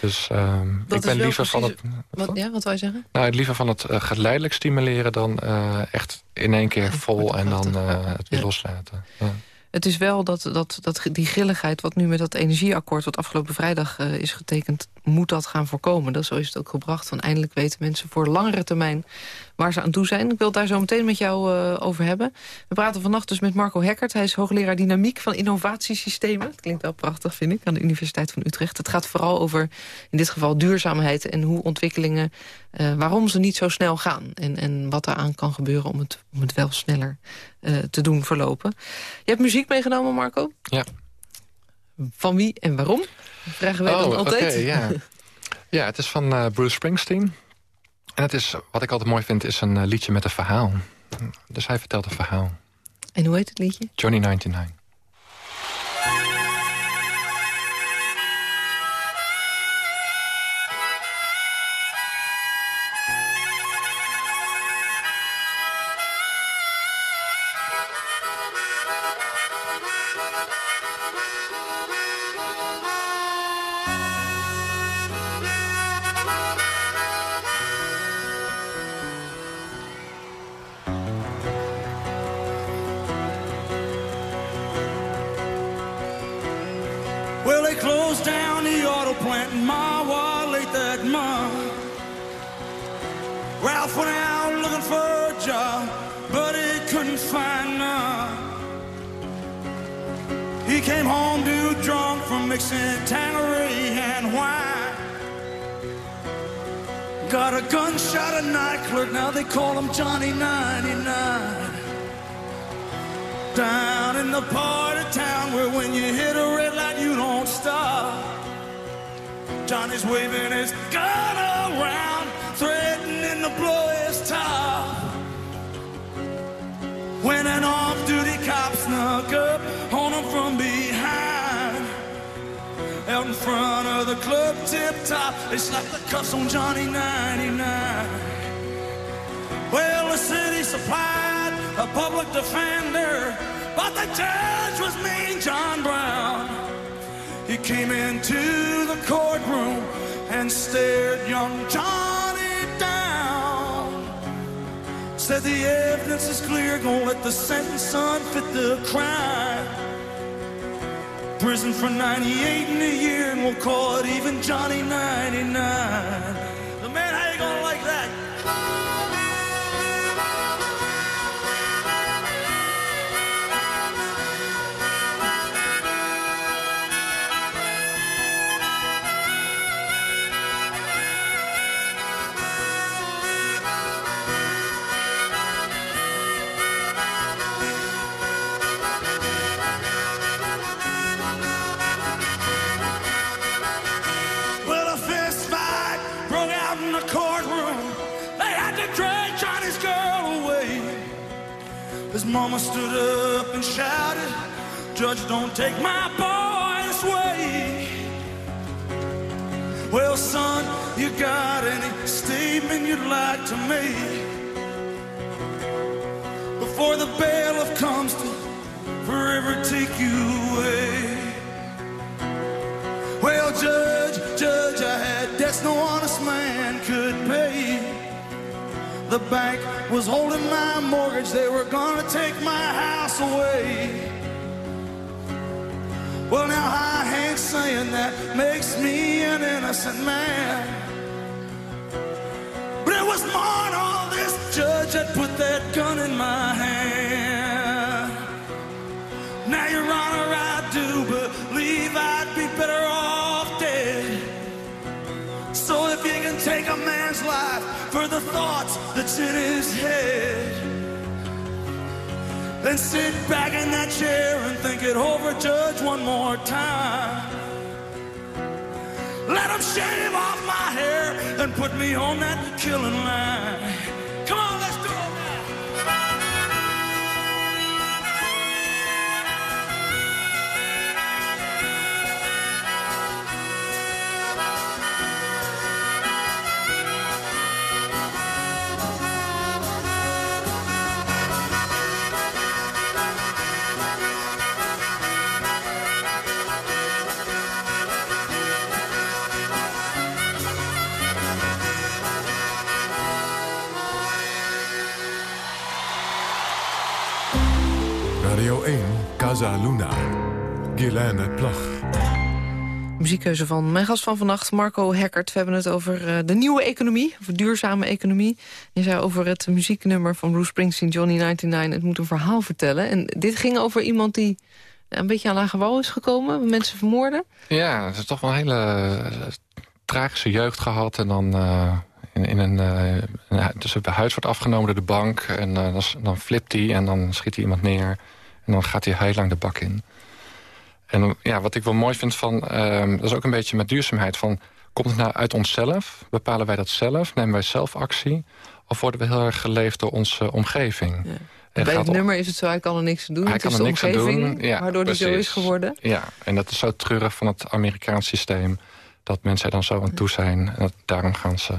Dus um, ik ben liever van het... Wat, ja, wat wil je zeggen? Nou, liever van het uh, geleidelijk stimuleren dan uh, echt in één keer vol en dan het weer ja. loslaten. Ja. Het is wel dat, dat, dat die grilligheid wat nu met dat energieakkoord... wat afgelopen vrijdag is getekend, moet dat gaan voorkomen. Dat, zo is het ook gebracht. Van eindelijk weten mensen voor langere termijn waar ze aan toe zijn. Ik wil het daar zo meteen met jou uh, over hebben. We praten vannacht dus met Marco Hekkert. Hij is hoogleraar dynamiek van innovatiesystemen. Dat klinkt wel prachtig, vind ik, aan de Universiteit van Utrecht. Het gaat vooral over, in dit geval, duurzaamheid... en hoe ontwikkelingen, uh, waarom ze niet zo snel gaan. En, en wat eraan kan gebeuren om het, om het wel sneller uh, te doen verlopen. Je hebt muziek meegenomen, Marco? Ja. Van wie en waarom? Vragen wij oh, dan altijd. Okay, ja. ja, het is van uh, Bruce Springsteen. En het is, wat ik altijd mooi vind, is een uh, liedje met een verhaal. Dus hij vertelt een verhaal. En hoe heet het liedje? Johnny 99. Out in front of the club tip top, they slapped the cuffs on Johnny 99. Well, the city supplied a public defender, but the judge was mean John Brown. He came into the courtroom and stared young Johnny down. Said the evidence is clear, gonna let the sentence unfit the crime. Prison for 98 in a year, and we'll call it even Johnny 99. The man, how you gonna like that? Mama stood up and shouted, Judge, don't take my boy this way. Well, son, you got any statement you'd like to make? Before the bailiff comes to forever take you away. Well, Judge, Judge, I had debts no honest man could pay. The bank was holding my mortgage, they were gonna take my house away. Well, now I ain't saying that makes me an innocent man. But it was more than all this judge that put that gun in my hand. The thoughts that's in his head, then sit back in that chair and think it over, Judge, one more time. Let him shave off my hair and put me on that killing line. Casa Luna. Guilaine Plag. Muziekkeuze van mijn gast van vannacht, Marco Hekkert. We hebben het over eh, de nieuwe economie, over duurzame economie. Je zei over het muzieknummer van Bruce Springsteen, Johnny 99... het moet een verhaal vertellen. En dit ging over iemand die een beetje aan lage wal is gekomen... mensen vermoorden. Ja, het is toch wel een hele eh, tragische jeugd gehad. En dan eh, in, in een, eh, een, dus het huis wordt afgenomen door de bank. En dan, dan flipt hij en dan schiet hij iemand neer. En dan gaat hij heel lang de bak in. En ja, wat ik wel mooi vind van... ehm, dat is ook een beetje met duurzaamheid. Van, komt het nou uit onszelf? Bepalen wij dat zelf? Nemen wij zelf actie? Of worden we heel erg geleefd door onze omgeving? En Bij het nummer is het zo, hij kan er niks aan doen. hij het kan is er de niks aan omgeving doen. Ja, waardoor hij zo is geworden. Ja, en dat is zo treurig van het Amerikaans systeem... dat mensen er dan zo aan toe zijn. En dat, daarom gaan ze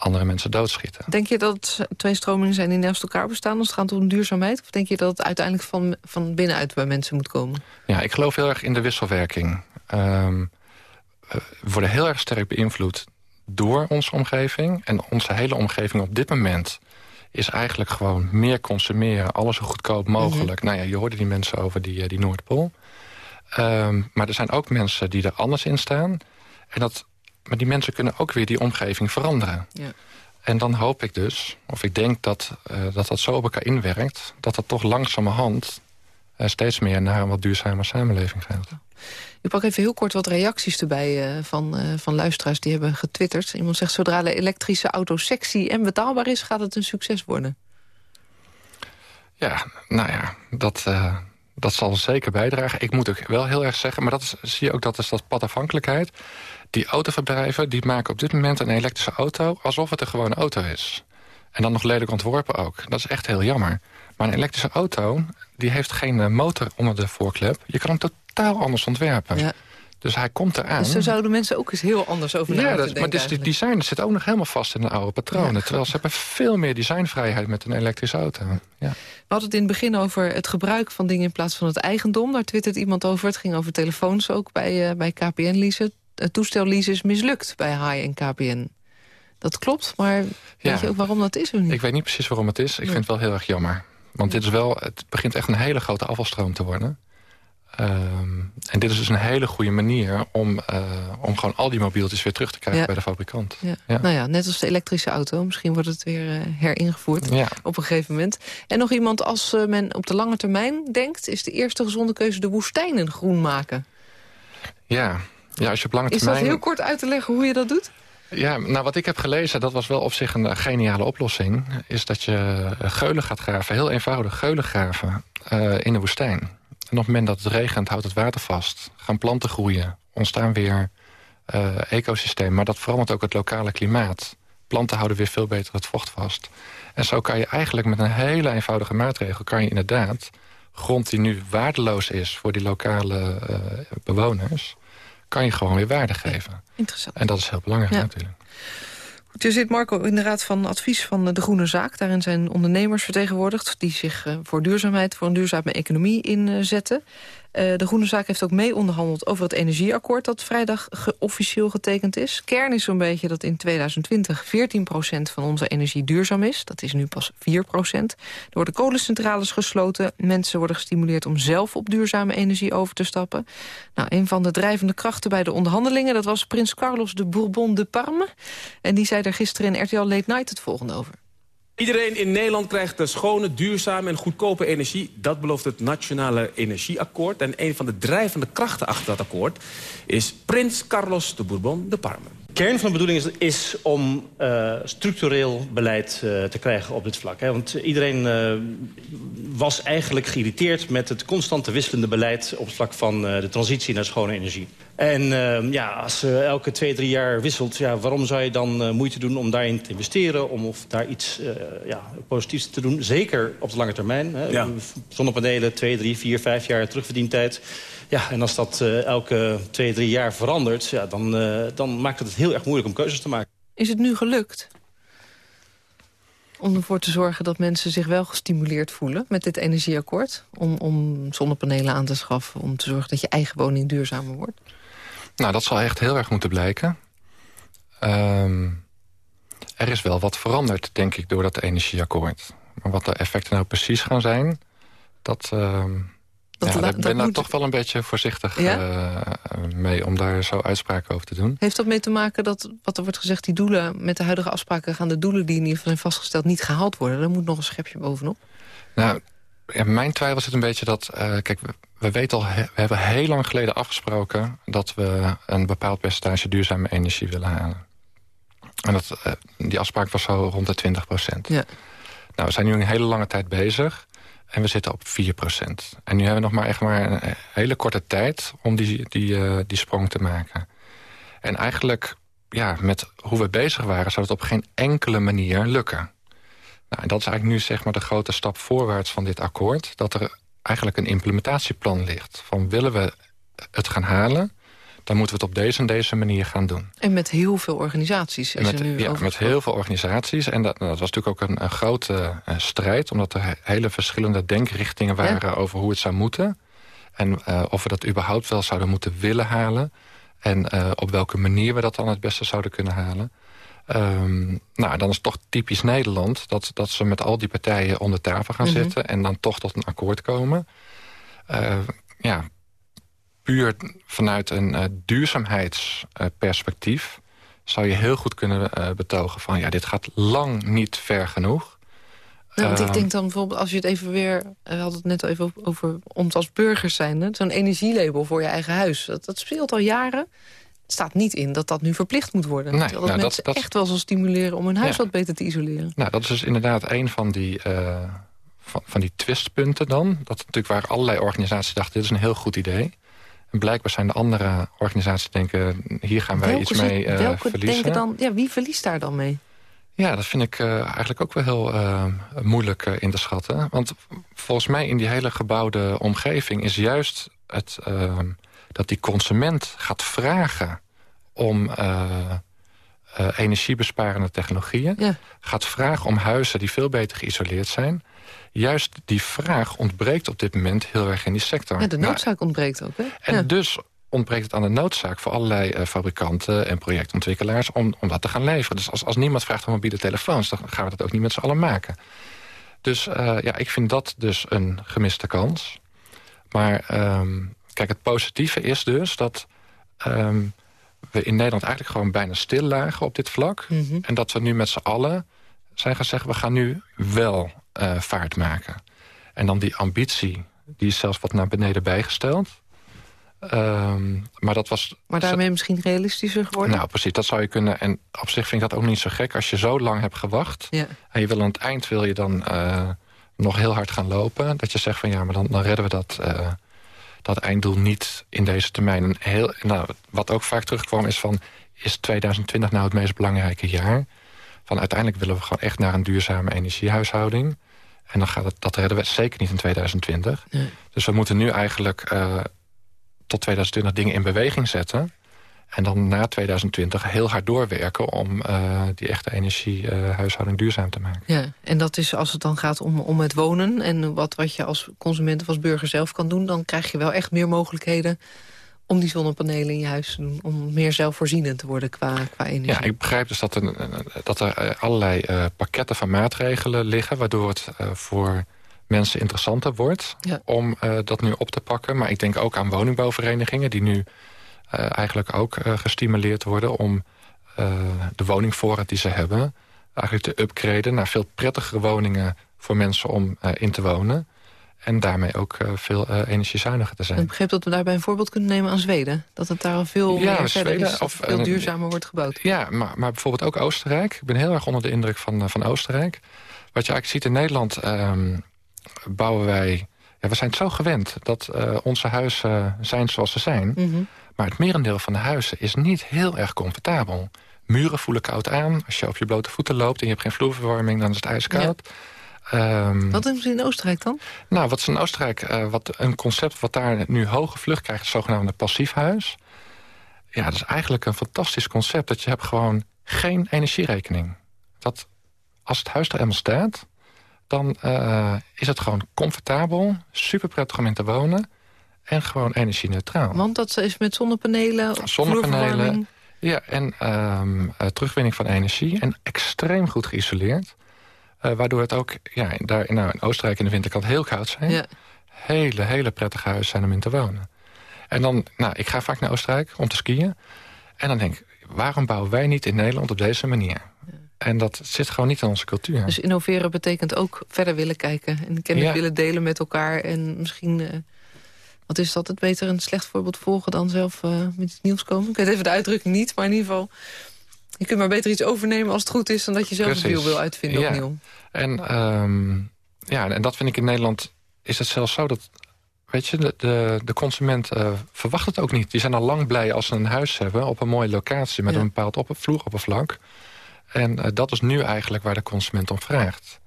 andere mensen doodschieten. Denk je dat het twee stromingen zijn die naast elkaar bestaan... als het gaat om duurzaamheid? Of denk je dat het uiteindelijk van, van binnenuit bij mensen moet komen? Ja, ik geloof heel erg in de wisselwerking. Ehm, we worden heel erg sterk beïnvloed door onze omgeving. En onze hele omgeving op dit moment is eigenlijk gewoon meer consumeren. Alles zo goedkoop mogelijk. Nou ja, je hoorde die mensen over die, eh, die Noordpool. Ehm, maar er zijn ook mensen die er anders in staan. En dat, maar die mensen kunnen ook weer die omgeving veranderen. Ja. En dan hoop ik dus, of ik denk dat eh, dat, dat zo op elkaar inwerkt... dat dat toch langzamerhand eh, steeds meer naar een wat duurzamer samenleving gaat. Ik pak even heel kort wat reacties erbij eh, van, van luisteraars die hebben getwitterd. Iemand zegt, zodra de elektrische auto sexy en betaalbaar is... gaat het een succes worden. Ja, nou ja, dat, dat zal zeker bijdragen. Ik moet ook wel heel erg zeggen, maar dat is, zie je ook, dat is dat padafhankelijkheid. Die autoverbedrijven die maken op dit moment een elektrische auto... alsof het een gewone auto is. En dan nog lelijk ontworpen ook. Dat is echt heel jammer. Maar een elektrische auto die heeft geen eh, motor onder de voorklep. Je kan hem totaal anders ontwerpen. Ja. Dus hij komt eraan. Dus daar zouden mensen ook eens heel anders over ja, dat, Maar dus die design zit ook nog helemaal vast in de oude patronen. terwijl ze hebben veel meer designvrijheid met een elektrische auto. Ja. We hadden het in het begin over het gebruik van dingen in plaats van het eigendom. Daar twittert iemand over. Het ging over telefoons ook bij, uh, bij KPN-leasen. Het toestel-lease is mislukt bij High en KPN. Dat klopt, maar weet je ook waarom dat is of niet? Ik weet niet precies waarom het is. Ik vind het wel heel erg jammer. Want dit is wel, het begint echt een hele grote afvalstroom te worden. Ehm, en dit is dus een hele goede manier om, uh, om gewoon al die mobieltjes weer terug te krijgen bij de fabrikant. Ja. ja. Nou ja, net als de elektrische auto. Misschien wordt het weer uh, heringevoerd op een gegeven moment. En nog iemand, als uh, men op de lange termijn denkt... is de eerste gezonde keuze de woestijnen groen maken. Ja, ja als je op lange termijn... Is dat heel kort uit te leggen hoe je dat doet? Ja, nou wat ik heb gelezen, dat was wel op zich een geniale oplossing... is dat je geulen gaat graven, heel eenvoudig, geulen graven in de woestijn. En op het moment dat het regent, houdt het water vast. Gaan planten groeien, ontstaan weer uh, ecosysteem. Maar dat verandert ook het lokale klimaat. Planten houden weer veel beter het vocht vast. En zo kan je eigenlijk met een hele eenvoudige maatregel... kan je inderdaad grond die nu waardeloos is voor die lokale uh, bewoners... kan je gewoon weer waarde geven. Interessant. En dat is heel belangrijk natuurlijk. Goed, je zit Marco in de Raad van Advies van de Groene Zaak. Daarin zijn ondernemers vertegenwoordigd... die zich eh, voor duurzaamheid, voor een duurzame economie inzetten. Uh, de Groene Zaak heeft ook mee onderhandeld over het energieakkoord... dat vrijdag officieel getekend is. Kern is zo'n beetje dat in 2020 14% van onze energie duurzaam is. Dat is nu pas 4% Er worden kolencentrales gesloten. Mensen worden gestimuleerd om zelf op duurzame energie over te stappen. Nou, een van de drijvende krachten bij de onderhandelingen... dat was prins Carlos de Bourbon de Parme. En die zei er gisteren in RTL Late Night het volgende over. Iedereen in Nederland krijgt de schone, duurzame en goedkope energie. Dat belooft het Nationale Energieakkoord. En een van de drijvende krachten achter dat akkoord... is Prins Carlos de Bourbon de Parme. Kern van de bedoeling is, is om uh, structureel beleid uh, te krijgen op dit vlak. Hè? Want iedereen uh, was eigenlijk geïrriteerd met het constante wisselende beleid... op het vlak van de transitie naar schone energie. En ja, als elke twee, drie jaar wisselt... Ja, waarom zou je dan moeite doen om daarin te investeren... om of daar iets ja, positiefs te doen? Zeker op de lange termijn. Hè? Ja. Zonnepanelen, twee, drie, vier, vijf jaar terugverdientijd... Ja, en als dat uh, elke twee, drie jaar verandert... Ja, dan, uh, dan maakt het het heel erg moeilijk om keuzes te maken. Is het nu gelukt? Om ervoor te zorgen dat mensen zich wel gestimuleerd voelen met dit energieakkoord? Om, om zonnepanelen aan te schaffen, om te zorgen dat je eigen woning duurzamer wordt? Nou, dat zal echt heel erg moeten blijken. Um, er is wel wat veranderd, denk ik, door dat energieakkoord. Maar wat de effecten nou precies gaan zijn, dat... Uh, dat ja, ik ben daar toch wel een beetje voorzichtig uh, mee om daar zo uitspraken over te doen. Heeft dat mee te maken dat, wat er wordt gezegd... die doelen, met de huidige afspraken gaan de doelen die in ieder geval zijn vastgesteld... niet gehaald worden? Er moet nog een schepje bovenop. Nou, ja, mijn twijfel zit een beetje dat... Uh, kijk, we, we, weten al, we hebben heel lang geleden afgesproken... dat we een bepaald percentage duurzame energie willen halen. En dat, uh, die afspraak was zo rond de 20 procent. Ja. Nou, we zijn nu een hele lange tijd bezig... En we zitten op 4% En nu hebben we nog maar echt maar een hele korte tijd om die, die, uh, die sprong te maken. En eigenlijk, ja, met hoe we bezig waren... zou het op geen enkele manier lukken. Nou, en dat is eigenlijk nu zeg maar de grote stap voorwaarts van dit akkoord. Dat er eigenlijk een implementatieplan ligt. Van willen we het gaan halen dan moeten we het op deze en deze manier gaan doen. En met heel veel organisaties is met, er nu Ja, met heel veel organisaties. En dat, dat was natuurlijk ook een, een grote uh, strijd... omdat er hele verschillende denkrichtingen waren over hoe het zou moeten. En uh, of we dat überhaupt wel zouden moeten willen halen. En uh, op welke manier we dat dan het beste zouden kunnen halen. Um, nou, dan is het toch typisch Nederland... Dat, dat ze met al die partijen onder tafel gaan mm -hmm. zitten... en dan toch tot een akkoord komen. ja, puur vanuit een uh, duurzaamheidsperspectief... zou je heel goed kunnen uh, betogen van... ja, dit gaat lang niet ver genoeg. Nou, want ik ehm, denk dan bijvoorbeeld, als je het even weer... we hadden het net even over ons als burgers zijn... zo'n energielabel voor je eigen huis. Dat, dat speelt al jaren. Het staat niet in dat dat nu verplicht moet worden. Nee, dat nou, mensen dat, echt wel zal stimuleren om hun huis ja. wat beter te isoleren. Nou, dat is dus inderdaad een van die... Uh, van, van die twistpunten dan. Dat natuurlijk waren allerlei organisaties dachten, dit is een heel goed idee. En blijkbaar zijn de andere organisaties denken, hier gaan wij welke iets mee uh, welke verliezen. denken dan, ja, wie verliest daar dan mee? Ja, dat vind ik uh, eigenlijk ook wel heel uh, moeilijk uh, in te schatten. Want volgens mij in die hele gebouwde omgeving is juist het, dat die consument gaat vragen om energiebesparende technologieën. Ja. Gaat vragen om huizen die veel beter geïsoleerd zijn. Juist die vraag ontbreekt op dit moment heel erg in die sector. Ja, de noodzaak ontbreekt ook, hè? En ja. dus ontbreekt het aan de noodzaak voor allerlei uh, fabrikanten en projectontwikkelaars om, om dat te gaan leveren. Dus als, als niemand vraagt om mobiele telefoons, dan gaan we dat ook niet met z'n allen maken. Dus uh, ja, ik vind dat dus een gemiste kans. Maar um, kijk, het positieve is dus dat um, we in Nederland eigenlijk gewoon bijna stil lagen op dit vlak. Mm -hmm. En dat we nu met z'n allen zijn gaan zeggen, we gaan nu wel uh, vaart maken. En dan die ambitie, die is zelfs wat naar beneden bijgesteld. Um, maar dat was... Maar daarmee misschien realistischer geworden? Nou, precies, dat zou je kunnen. En op zich vind ik dat ook niet zo gek. Als je zo lang hebt gewacht... Ja. en je wil aan het eind wil je dan uh, nog heel hard gaan lopen... dat je zegt van ja, maar dan, dan redden we dat, uh, dat einddoel niet in deze termijn. En heel, nou, wat ook vaak terugkwam is van... is 2020 nou het meest belangrijke jaar? Van uiteindelijk willen we gewoon echt naar een duurzame energiehuishouding... En dan gaat het, dat redden we zeker niet in 2020. Nee. Dus we moeten nu eigenlijk uh, tot 2020 dingen in beweging zetten. En dan na 2020 heel hard doorwerken om uh, die echte energiehuishouding uh, duurzaam te maken. Ja, en dat is als het dan gaat om, om het wonen... en wat, wat je als consument of als burger zelf kan doen... dan krijg je wel echt meer mogelijkheden om die zonnepanelen in je huis te doen. Om meer zelfvoorzienend te worden qua, qua energie. Ja, ik begrijp dus dat er, dat er allerlei uh, pakketten van maatregelen liggen... waardoor het uh, voor mensen interessanter wordt ja. om uh, dat nu op te pakken. Maar ik denk ook aan woningbouwverenigingen... die nu eigenlijk ook gestimuleerd worden om de woningvoorraad die ze hebben... eigenlijk te upgraden naar veel prettigere woningen voor mensen om in te wonen... En daarmee ook uh, veel uh, energiezuiniger te zijn. Ik begreep dat we daarbij een voorbeeld kunnen nemen aan Zweden. Dat het daar al veel ja, meer Zweden, verder is. Of, veel duurzamer wordt gebouwd. Ja, maar, maar bijvoorbeeld ook Oostenrijk. Ik ben heel erg onder de indruk van, van Oostenrijk. Wat je eigenlijk ziet in Nederland um, bouwen wij... Ja, we zijn het zo gewend dat onze huizen zijn zoals ze zijn. Mm -hmm. Maar het merendeel van de huizen is niet heel erg comfortabel. Muren voelen koud aan. Als je op je blote voeten loopt en je hebt geen vloerverwarming... dan is het ijskoud. Ja. Um, wat doen ze in Oostenrijk dan? Nou, wat is in Oostenrijk uh, wat een concept wat daar nu hoge vlucht krijgt... het zogenaamde passief huis. Ja, dat is eigenlijk een fantastisch concept. Dat je hebt gewoon geen energierekening. Dat als het huis er eenmaal staat... dan uh, is het gewoon comfortabel, super prettig om in te wonen... en gewoon energie-neutraal. Want dat is met zonnepanelen, Zonnepanelen, ja, en um, terugwinning van energie... en extreem goed geïsoleerd... Uh, waardoor het ook ja, daar, nou, in Oostenrijk in de winter kan het heel koud zijn. Ja. Hele, hele prettige huizen zijn om in te wonen. En dan, nou, ik ga vaak naar Oostenrijk om te skiën. En dan denk ik, waarom bouwen wij niet in Nederland op deze manier? Ja. En dat zit gewoon niet in onze cultuur. Dus innoveren betekent ook verder willen kijken. En kennis ja. willen delen met elkaar. En misschien, uh, wat is dat, het beter een slecht voorbeeld volgen... dan zelf uh, met iets nieuws komen? Ik weet even de uitdrukking niet, maar in ieder geval... Je kunt maar beter iets overnemen als het goed is... dan dat je zelf Precies. het wiel wil uitvinden ja. opnieuw. En, um, ja, en dat vind ik in Nederland... is het zelfs zo dat... Weet je, de, de, de consument uh, verwacht het ook niet. Die zijn al lang blij als ze een huis hebben... op een mooie locatie met Ja. een bepaald op, vloeroppervlak. En uh, dat is nu eigenlijk waar de consument om vraagt.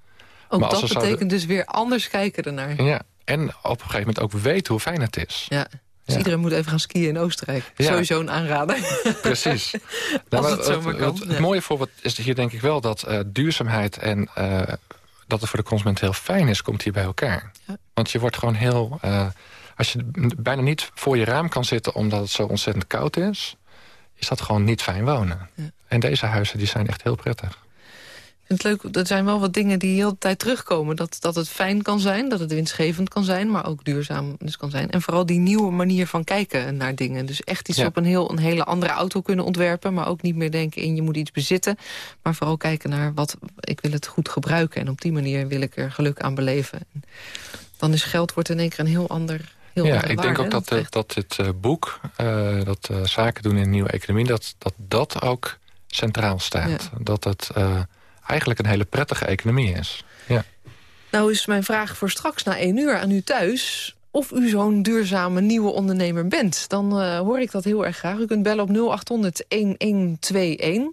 Ook Maar dat betekent zouden- dus weer anders kijken ernaar. Ja, en op een gegeven moment ook weten hoe fijn het is. Ja. Dus Ja. iedereen moet even gaan skiën in Oostenrijk. Ja. Sowieso een aanrader. Precies. Als maar het zomaar kan, Het, mooie voorbeeld is hier denk ik wel dat eh, duurzaamheid en eh, dat het voor de consument heel fijn is, komt hier bij elkaar. Ja. Want je wordt gewoon heel... eh, als je bijna niet voor je raam kan zitten omdat het zo ontzettend koud is... is dat gewoon niet fijn wonen. En deze huizen die zijn echt heel prettig. Het leuk, er zijn wel wat dingen die heel de tijd terugkomen. Dat, dat het fijn kan zijn, dat het winstgevend kan zijn... maar ook duurzaam dus kan zijn. En vooral die nieuwe manier van kijken naar dingen. Dus echt iets Ja. op een, heel, een hele andere auto kunnen ontwerpen... maar ook niet meer denken in je moet iets bezitten. Maar vooral kijken naar wat ik wil het goed gebruiken. En op die manier wil ik er geluk aan beleven. En dan is geld wordt in één keer een heel ander heel ja, ik denk ook dat, eh, dat dit eh, boek, eh, dat eh, zaken doen in een nieuwe economie... dat dat, dat ook centraal staat. Dat het eigenlijk een hele prettige economie is. Ja. Nou is mijn vraag voor straks na één uur aan u thuis of u zo'n duurzame nieuwe ondernemer bent. Dan uh, hoor ik dat heel erg graag. U kunt bellen op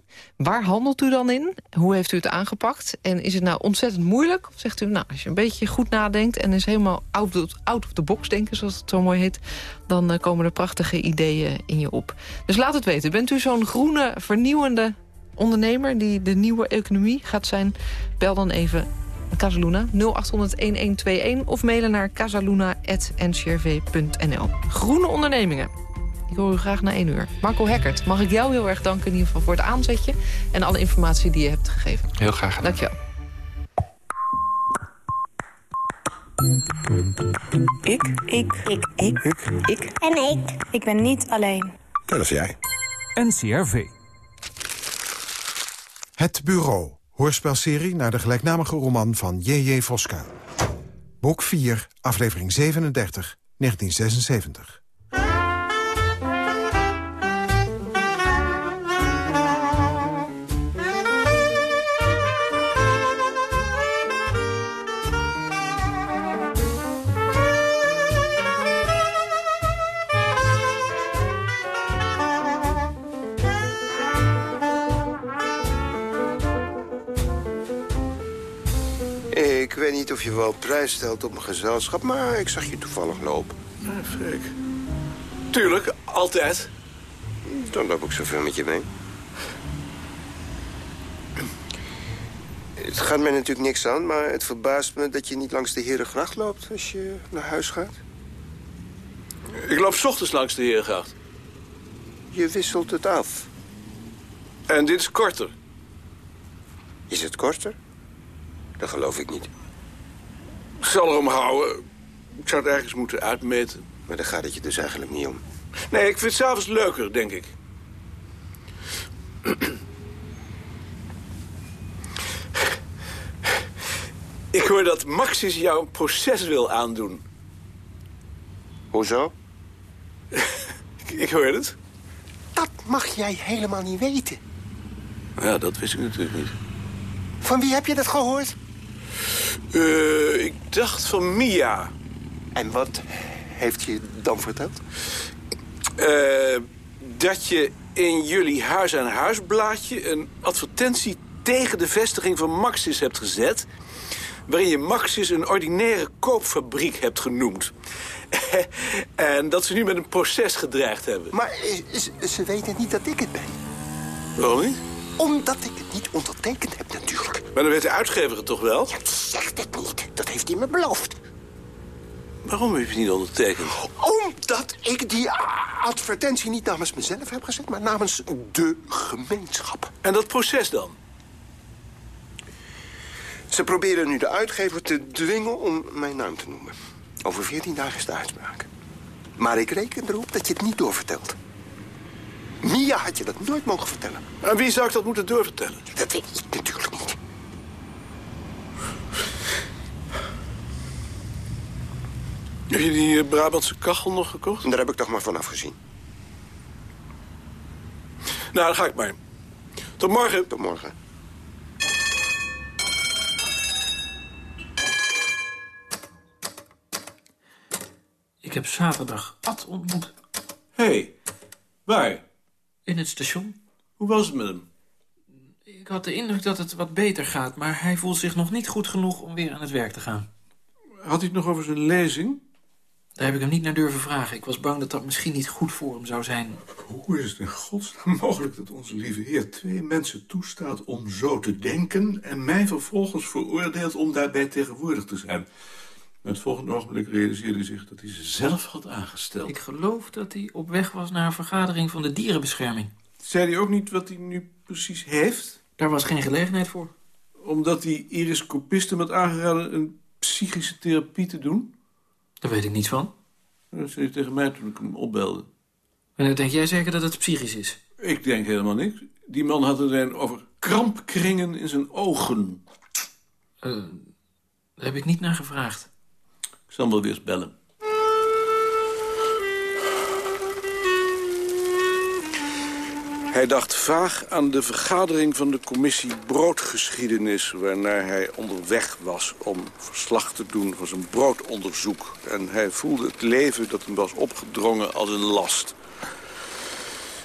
0800-1121. Waar handelt u dan in? Hoe heeft u het aangepakt? En is het nou ontzettend moeilijk? Of zegt u, nou, als je een beetje goed nadenkt... en is helemaal out of, out of the box denken, zoals het zo mooi heet... dan uh, komen er prachtige ideeën in je op. Dus laat het weten. Bent u zo'n groene, vernieuwende ondernemer... die de nieuwe economie gaat zijn? Bel dan even Casaluna 0800-1121 of mailen naar casaluna.ncrv.nl. Groene ondernemingen. Ik hoor u graag na één uur. Marco Hekkert, mag ik jou heel erg danken in ieder geval voor het aanzetje... en alle informatie die je hebt gegeven. Heel graag gedaan. Dank je wel. Ik. Ik. Ik. Ik. Ik. Ik. En ik. Ik ben niet alleen. Dat is jij. NCRV. Het Bureau. Hoorspelserie naar de gelijknamige roman van J.J. Voska. Boek 4, aflevering 37, 1976. Niet of je wel prijs stelt op mijn gezelschap, maar ik zag je toevallig lopen. Ja, Freek. Tuurlijk, altijd. Dan loop ik zoveel met je mee. Het gaat mij natuurlijk niks aan, maar het verbaast me dat je niet langs de Herengracht loopt als je naar huis gaat. Ik loop 's ochtends langs de Herengracht. Je wisselt het af. En dit is korter. Is het korter? Dat geloof ik niet. Ik zal erom houden. Ik zou het ergens moeten uitmeten. Maar daar gaat het je dus eigenlijk niet om. Nee, ik vind het s'avonds leuker, denk ik. ik hoor dat Maxis jou een proces wil aandoen. Hoezo? ik hoor het. Dat mag jij helemaal niet weten. Ja, dat wist ik natuurlijk niet. Van wie heb je dat gehoord? Uh, ik dacht van Mia. En wat heeft je dan verteld? Uh, dat je in jullie huis aan huisblaadje een advertentie tegen de vestiging van Maxis hebt gezet... waarin je Maxis een ordinaire koopfabriek hebt genoemd. en dat ze nu met een proces gedreigd hebben. Maar ze, ze weten niet dat ik het ben. Waarom niet? Omdat ik het niet ondertekend heb, natuurlijk. Maar dan weet de uitgever het toch wel? Ja, zegt het niet. Dat heeft hij me beloofd. Waarom heb je het niet ondertekend? Omdat ik die advertentie niet namens mezelf heb gezet... maar namens de gemeenschap. En dat proces dan? Ze proberen nu de uitgever te dwingen om mijn naam te noemen. Over 14 dagen is de uitspraak. Maar ik reken erop dat je het niet doorvertelt. Mia had je dat nooit mogen vertellen. En wie zou ik dat moeten doorvertellen? Dat weet ik natuurlijk niet. Heb je die Brabantse kachel nog gekocht? Daar heb ik toch maar van afgezien. Nou, dan ga ik maar. Tot morgen. Tot morgen. Ik heb zaterdag Ad ontmoet. Hé, hey, waar? In het station. Hoe was het met hem? Ik had de indruk dat het wat beter gaat, maar hij voelt zich nog niet goed genoeg om weer aan het werk te gaan. Had hij het nog over zijn lezing? Daar heb ik hem niet naar durven vragen. Ik was bang dat dat misschien niet goed voor hem zou zijn. Hoe is het in godsnaam mogelijk dat onze lieve heer twee mensen toestaat om zo te denken... en mij vervolgens veroordeelt om daarbij tegenwoordig te zijn? Met het volgende ogenblik realiseerde hij zich dat hij ze zelf had aangesteld. Ik geloof dat hij op weg was naar een vergadering van de dierenbescherming. Zei hij ook niet wat hij nu precies heeft? Daar was geen gelegenheid voor. Omdat hij Iris Kopisten had aangeraden een psychische therapie te doen? Daar weet ik niets van. Dat zei hij tegen mij toen ik hem opbelde. En dan denk jij zeker dat het psychisch is? Ik denk helemaal niks. Die man had het over krampkringen in zijn ogen. Uh, daar heb ik niet naar gevraagd. Ik zal wel weer bellen. Hij dacht vaag aan de vergadering van de commissie Broodgeschiedenis... waarnaar hij onderweg was om verslag te doen van zijn broodonderzoek. En hij voelde het leven dat hem was opgedrongen als een last.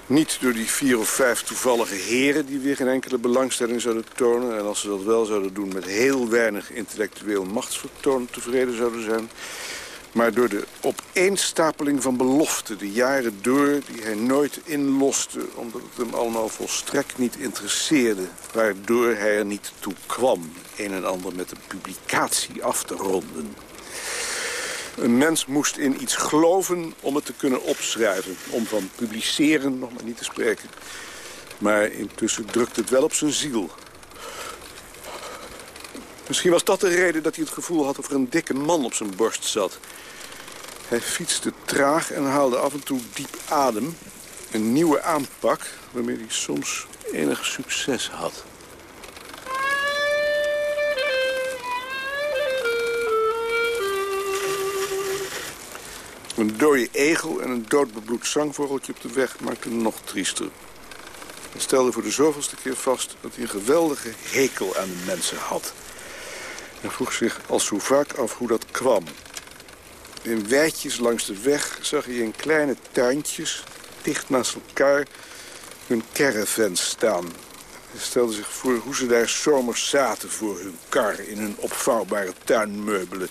Niet door die vier of vijf toevallige heren die weer geen enkele belangstelling zouden tonen... en als ze dat wel zouden doen met heel weinig intellectueel machtsvertoon tevreden zouden zijn... maar door de opeenstapeling van beloften de jaren door... die hij nooit inloste omdat het hem allemaal volstrekt niet interesseerde... waardoor hij er niet toe kwam een en ander met een publicatie af te ronden. Een mens moest in iets geloven om het te kunnen opschrijven. Om van publiceren nog maar niet te spreken. Maar intussen drukt het wel op zijn ziel. Misschien was dat de reden dat hij het gevoel had of er een dikke man op zijn borst zat. Hij fietste traag en haalde af en toe diep adem. Een nieuwe aanpak waarmee hij soms enig succes had. Een dode egel en een doodbebloed zangvogeltje op de weg maakten hem nog triester. Hij stelde voor de zoveelste keer vast dat hij een geweldige hekel aan de mensen had. Hij vroeg zich al zo vaak af hoe dat kwam. In weidjes langs de weg zag hij in kleine tuintjes, dicht naast elkaar, hun caravans staan. Hij stelde zich voor hoe ze daar zomers zaten voor hun kar in hun opvouwbare tuinmeubelen.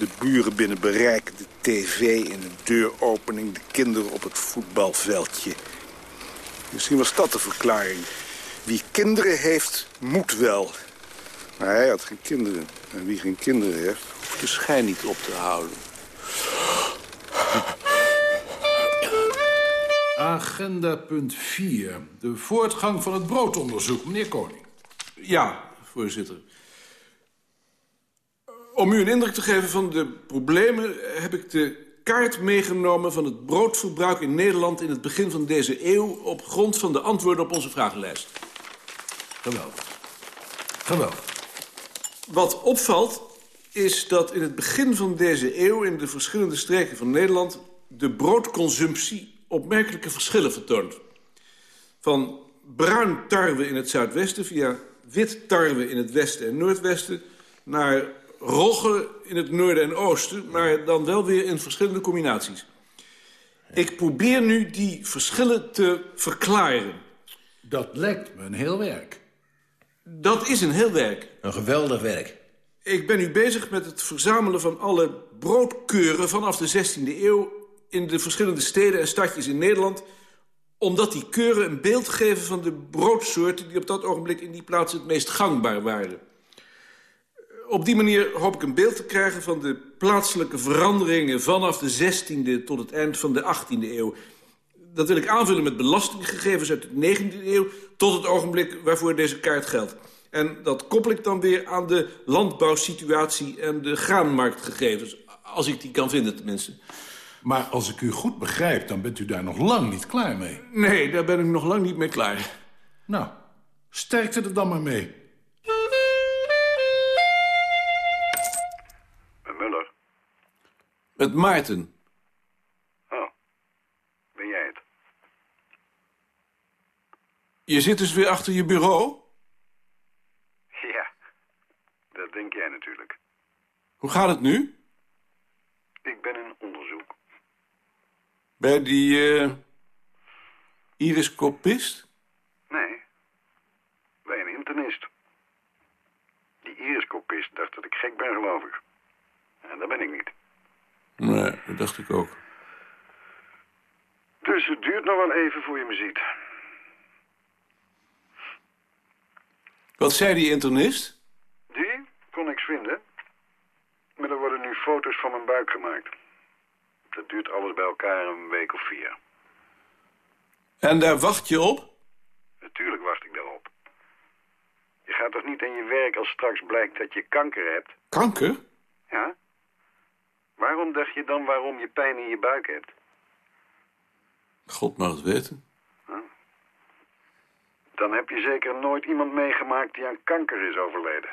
De buren binnen bereik, de tv in de deuropening, de kinderen op het voetbalveldje. Misschien was dat de verklaring. Wie kinderen heeft, moet wel. Maar hij had geen kinderen. En wie geen kinderen heeft, hoeft de schijn niet op te houden. Agenda punt 4. De voortgang van het broodonderzoek. Meneer Koning. Ja, voorzitter. Om u een indruk te geven van de problemen... heb ik de kaart meegenomen van het broodverbruik in Nederland... in het begin van deze eeuw... op grond van de antwoorden op onze vragenlijst. Geweldig. Geweldig. Wat opvalt is dat in het begin van deze eeuw... in de verschillende streken van Nederland... de broodconsumptie opmerkelijke verschillen vertoont. Van bruin tarwe in het zuidwesten... via wit tarwe in het westen en noordwesten... naar rogge in het noorden en oosten... maar dan wel weer in verschillende combinaties. Ik probeer nu die verschillen te verklaren. Dat lijkt me een heel werk. Dat is een heel werk. Een geweldig werk. Ik ben nu bezig met het verzamelen van alle broodkeuren vanaf de 16e eeuw... in de verschillende steden en stadjes in Nederland... omdat die keuren een beeld geven van de broodsoorten... die op dat ogenblik in die plaats het meest gangbaar waren. Op die manier hoop ik een beeld te krijgen van de plaatselijke veranderingen... vanaf de 16e tot het eind van de 18e eeuw. Dat wil ik aanvullen met belastinggegevens uit de 19e eeuw... tot het ogenblik waarvoor deze kaart geldt. En dat koppel ik dan weer aan de landbouwsituatie en de graanmarktgegevens. Als ik die kan vinden tenminste. Maar als ik u goed begrijp, dan bent u daar nog lang niet klaar mee. Nee, daar ben ik nog lang niet mee klaar. Nou, sterkte er dan maar mee. Met Maarten. Oh, ben jij het? Je zit dus weer achter je bureau? Ja, dat denk jij natuurlijk. Hoe gaat het nu? Ik ben in onderzoek. Bij die eh iriscopist? Nee, bij een internist. Die iriscopist dacht dat ik gek ben, geloof ik. En dat ben ik niet. Nee, dat dacht ik ook. Dus het duurt nog wel even voor je me ziet. Wat zei die internist? Die kon niks vinden. Maar er worden nu foto's van mijn buik gemaakt. Dat duurt alles bij elkaar een week of vier. En daar wacht je op? Natuurlijk wacht ik daarop. Je gaat toch niet aan je werk als straks blijkt dat je kanker hebt? Kanker? Ja? Waarom dacht je dan waarom je pijn in je buik hebt? God mag het weten. Dan heb je zeker nooit iemand meegemaakt die aan kanker is overleden.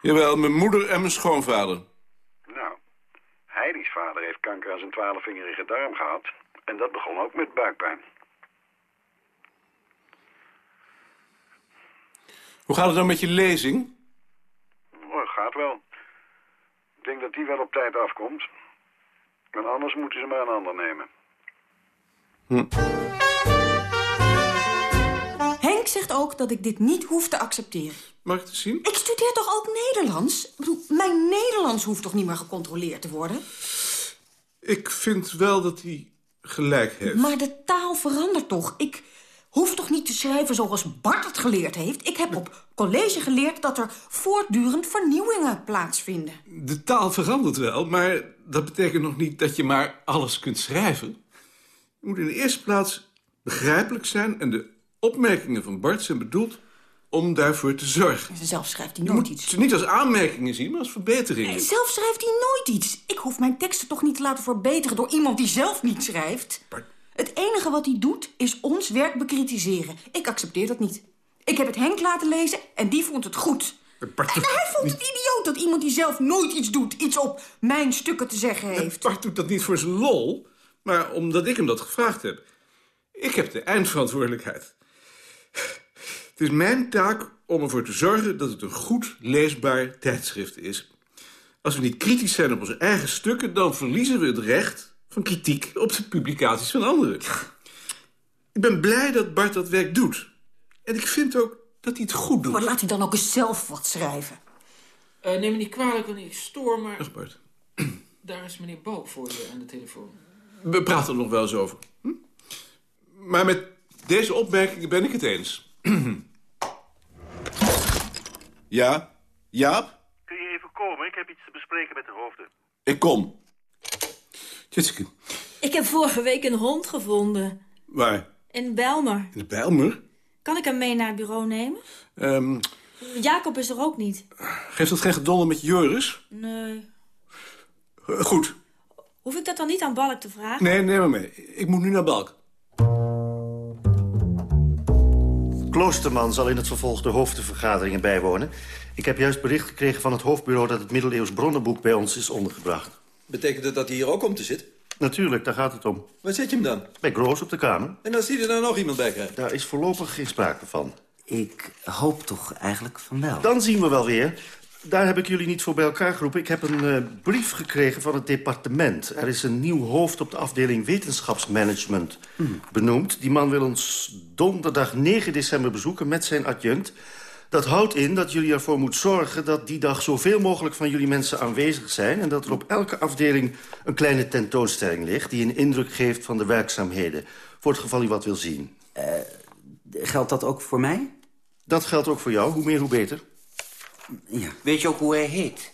Jawel, mijn moeder en mijn schoonvader. Nou, Heidi's vader heeft kanker aan zijn twaalfvingerige darm gehad. En dat begon ook met buikpijn. Hoe gaat het dan met je lezing? Oh, gaat wel. Ik denk dat die wel op tijd afkomt. En anders moeten ze maar een ander nemen. Henk zegt ook dat ik dit niet hoef te accepteren. Mag ik het zien? Ik studeer toch ook Nederlands? Ik bedoel, mijn Nederlands hoeft toch niet meer gecontroleerd te worden? Ik vind wel dat hij gelijk heeft. Maar de taal verandert toch? Ik hoef toch niet te schrijven zoals Bart het geleerd heeft? Ik heb op college geleerd dat er voortdurend vernieuwingen plaatsvinden. De taal verandert wel, maar dat betekent nog niet dat je maar alles kunt schrijven. Je moet in de eerste plaats begrijpelijk zijn... en de opmerkingen van Bart zijn bedoeld om daarvoor te zorgen. Zelf schrijft hij Je nooit moet iets. ze niet als aanmerkingen zien, maar als verbeteringen. Zelf schrijft hij nooit iets. Ik hoef mijn teksten toch niet te laten verbeteren door iemand die zelf niet schrijft. Het enige wat hij doet is ons werk bekritiseren. Ik accepteer dat niet. Ik heb het Henk laten lezen en die vond het goed. En hij vond het idioot dat iemand die zelf nooit iets doet... iets op mijn stukken te zeggen heeft. Bart doet dat niet voor zijn lol, maar omdat ik hem dat gevraagd heb. Ik heb de eindverantwoordelijkheid. Het is mijn taak om ervoor te zorgen dat het een goed leesbaar tijdschrift is. Als we niet kritisch zijn op onze eigen stukken... dan verliezen we het recht van kritiek op de publicaties van anderen. Ik ben blij dat Bart dat werk doet. En ik vind ook dat hij het goed doet. Maar laat hij dan ook eens zelf wat schrijven. Eh, neem me niet kwalijk wanneer ik stoor, maar... Dag Bart. Daar is meneer Balk voor je aan de telefoon. We praten er nog wel eens over. Hm? Maar met deze opmerkingen ben ik het eens. ja? Jaap? Kun je even komen? Ik heb iets te bespreken met de hoofden. Ik kom. Jessica, Ik heb vorige week een hond gevonden. waar? In Belmer. In de Bijlmer? Kan ik hem mee naar het bureau nemen? Ehm, Jacob is er ook niet. geeft dat geen gedonder met Joris? Nee. Eh, goed. Hoef ik dat dan niet aan Balk te vragen? Nee, neem maar mee. Ik moet nu naar Balk. Kloosterman zal in het vervolg de hoofdvergaderingen bijwonen. Ik heb juist bericht gekregen van het hoofdbureau... dat het middeleeuws bronnenboek bij ons is ondergebracht. Betekent het dat hij hier ook komt te zitten? Natuurlijk, daar gaat het om. Waar zet je hem dan? Bij Groos op de kamer. En als hij er dan nog iemand bij krijgt? Daar is voorlopig geen sprake van. Ik hoop toch eigenlijk van wel. Dan zien we wel weer. Daar heb ik jullie niet voor bij elkaar geroepen. Ik heb een eh, brief gekregen van het departement. Er is een nieuw hoofd op de afdeling wetenschapsmanagement benoemd. Die man wil ons donderdag 9 december bezoeken met zijn adjunct. Dat houdt in dat jullie ervoor moet zorgen dat die dag zoveel mogelijk van jullie mensen aanwezig zijn... en dat er op elke afdeling een kleine tentoonstelling ligt... die een indruk geeft van de werkzaamheden. Voor het geval u wat wil zien. geldt dat ook voor mij? Dat geldt ook voor jou. Hoe meer, hoe beter. Ja. Weet je ook hoe hij heet?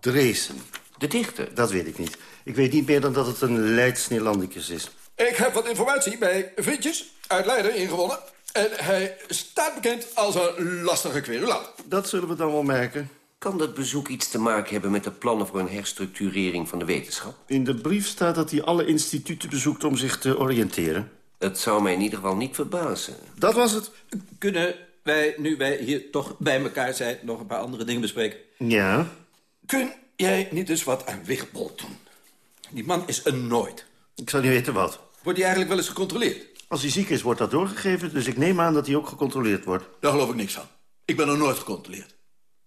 Dreesen. De dichter? Dat weet ik niet. Ik weet niet meer dan dat het een Leids Neerlandicus is. Ik heb wat informatie bij Vriendjes uit Leiden ingewonnen. En hij staat bekend als een lastige querulant. Dat zullen we dan wel merken. Kan dat bezoek iets te maken hebben met de plannen voor een herstructurering van de wetenschap? In de brief staat dat hij alle instituten bezoekt om zich te oriënteren. Het zou mij in ieder geval niet verbazen. Dat was het. Kunnen wij, nu wij hier toch bij elkaar zijn, nog een paar andere dingen bespreken? Ja? Kun jij niet eens wat aan Wigbold doen? Die man is een nooit. Ik zou niet weten wat. Wordt hij eigenlijk wel eens gecontroleerd? Als hij ziek is, wordt dat doorgegeven. Dus ik neem aan dat hij ook gecontroleerd wordt. Daar geloof ik niks van. Ik ben nog nooit gecontroleerd.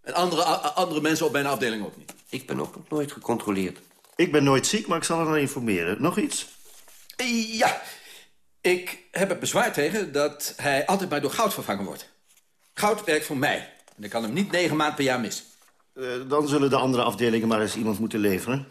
En andere, andere mensen op mijn afdeling ook niet. Ik ben ook nog nooit gecontroleerd. Ik ben nooit ziek, maar ik zal er naar informeren. Nog iets? Ja, ik heb er bezwaar tegen dat hij altijd maar door goud vervangen wordt. Goud werkt voor mij. En ik kan hem niet negen maanden per jaar missen. Eh, dan zullen de andere afdelingen maar eens iemand moeten leveren.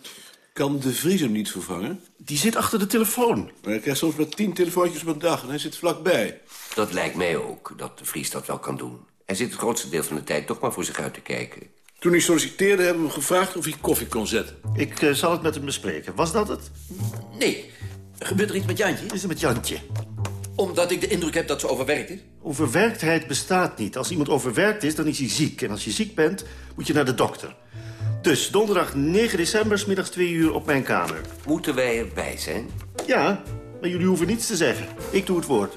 Kan de Vries hem niet vervangen? Die zit achter de telefoon. Maar hij krijgt soms maar tien telefoontjes per dag en hij zit vlakbij. Dat lijkt mij ook, dat de Vries dat wel kan doen. Hij zit het grootste deel van de tijd toch maar voor zich uit te kijken. Toen hij solliciteerde hebben we hem gevraagd of hij koffie kon zetten. Ik eh, zal het met hem bespreken. Was dat het? Nee. Gebeurt er iets met Jantje? Is er met Jantje? Omdat ik de indruk heb dat ze overwerkt is? Overwerktheid bestaat niet. Als iemand overwerkt is, dan is hij ziek. En als je ziek bent, moet je naar de dokter. Dus donderdag 9 december, middags 2 uur op mijn kamer. Moeten wij erbij zijn? Ja, maar jullie hoeven niets te zeggen. Ik doe het woord.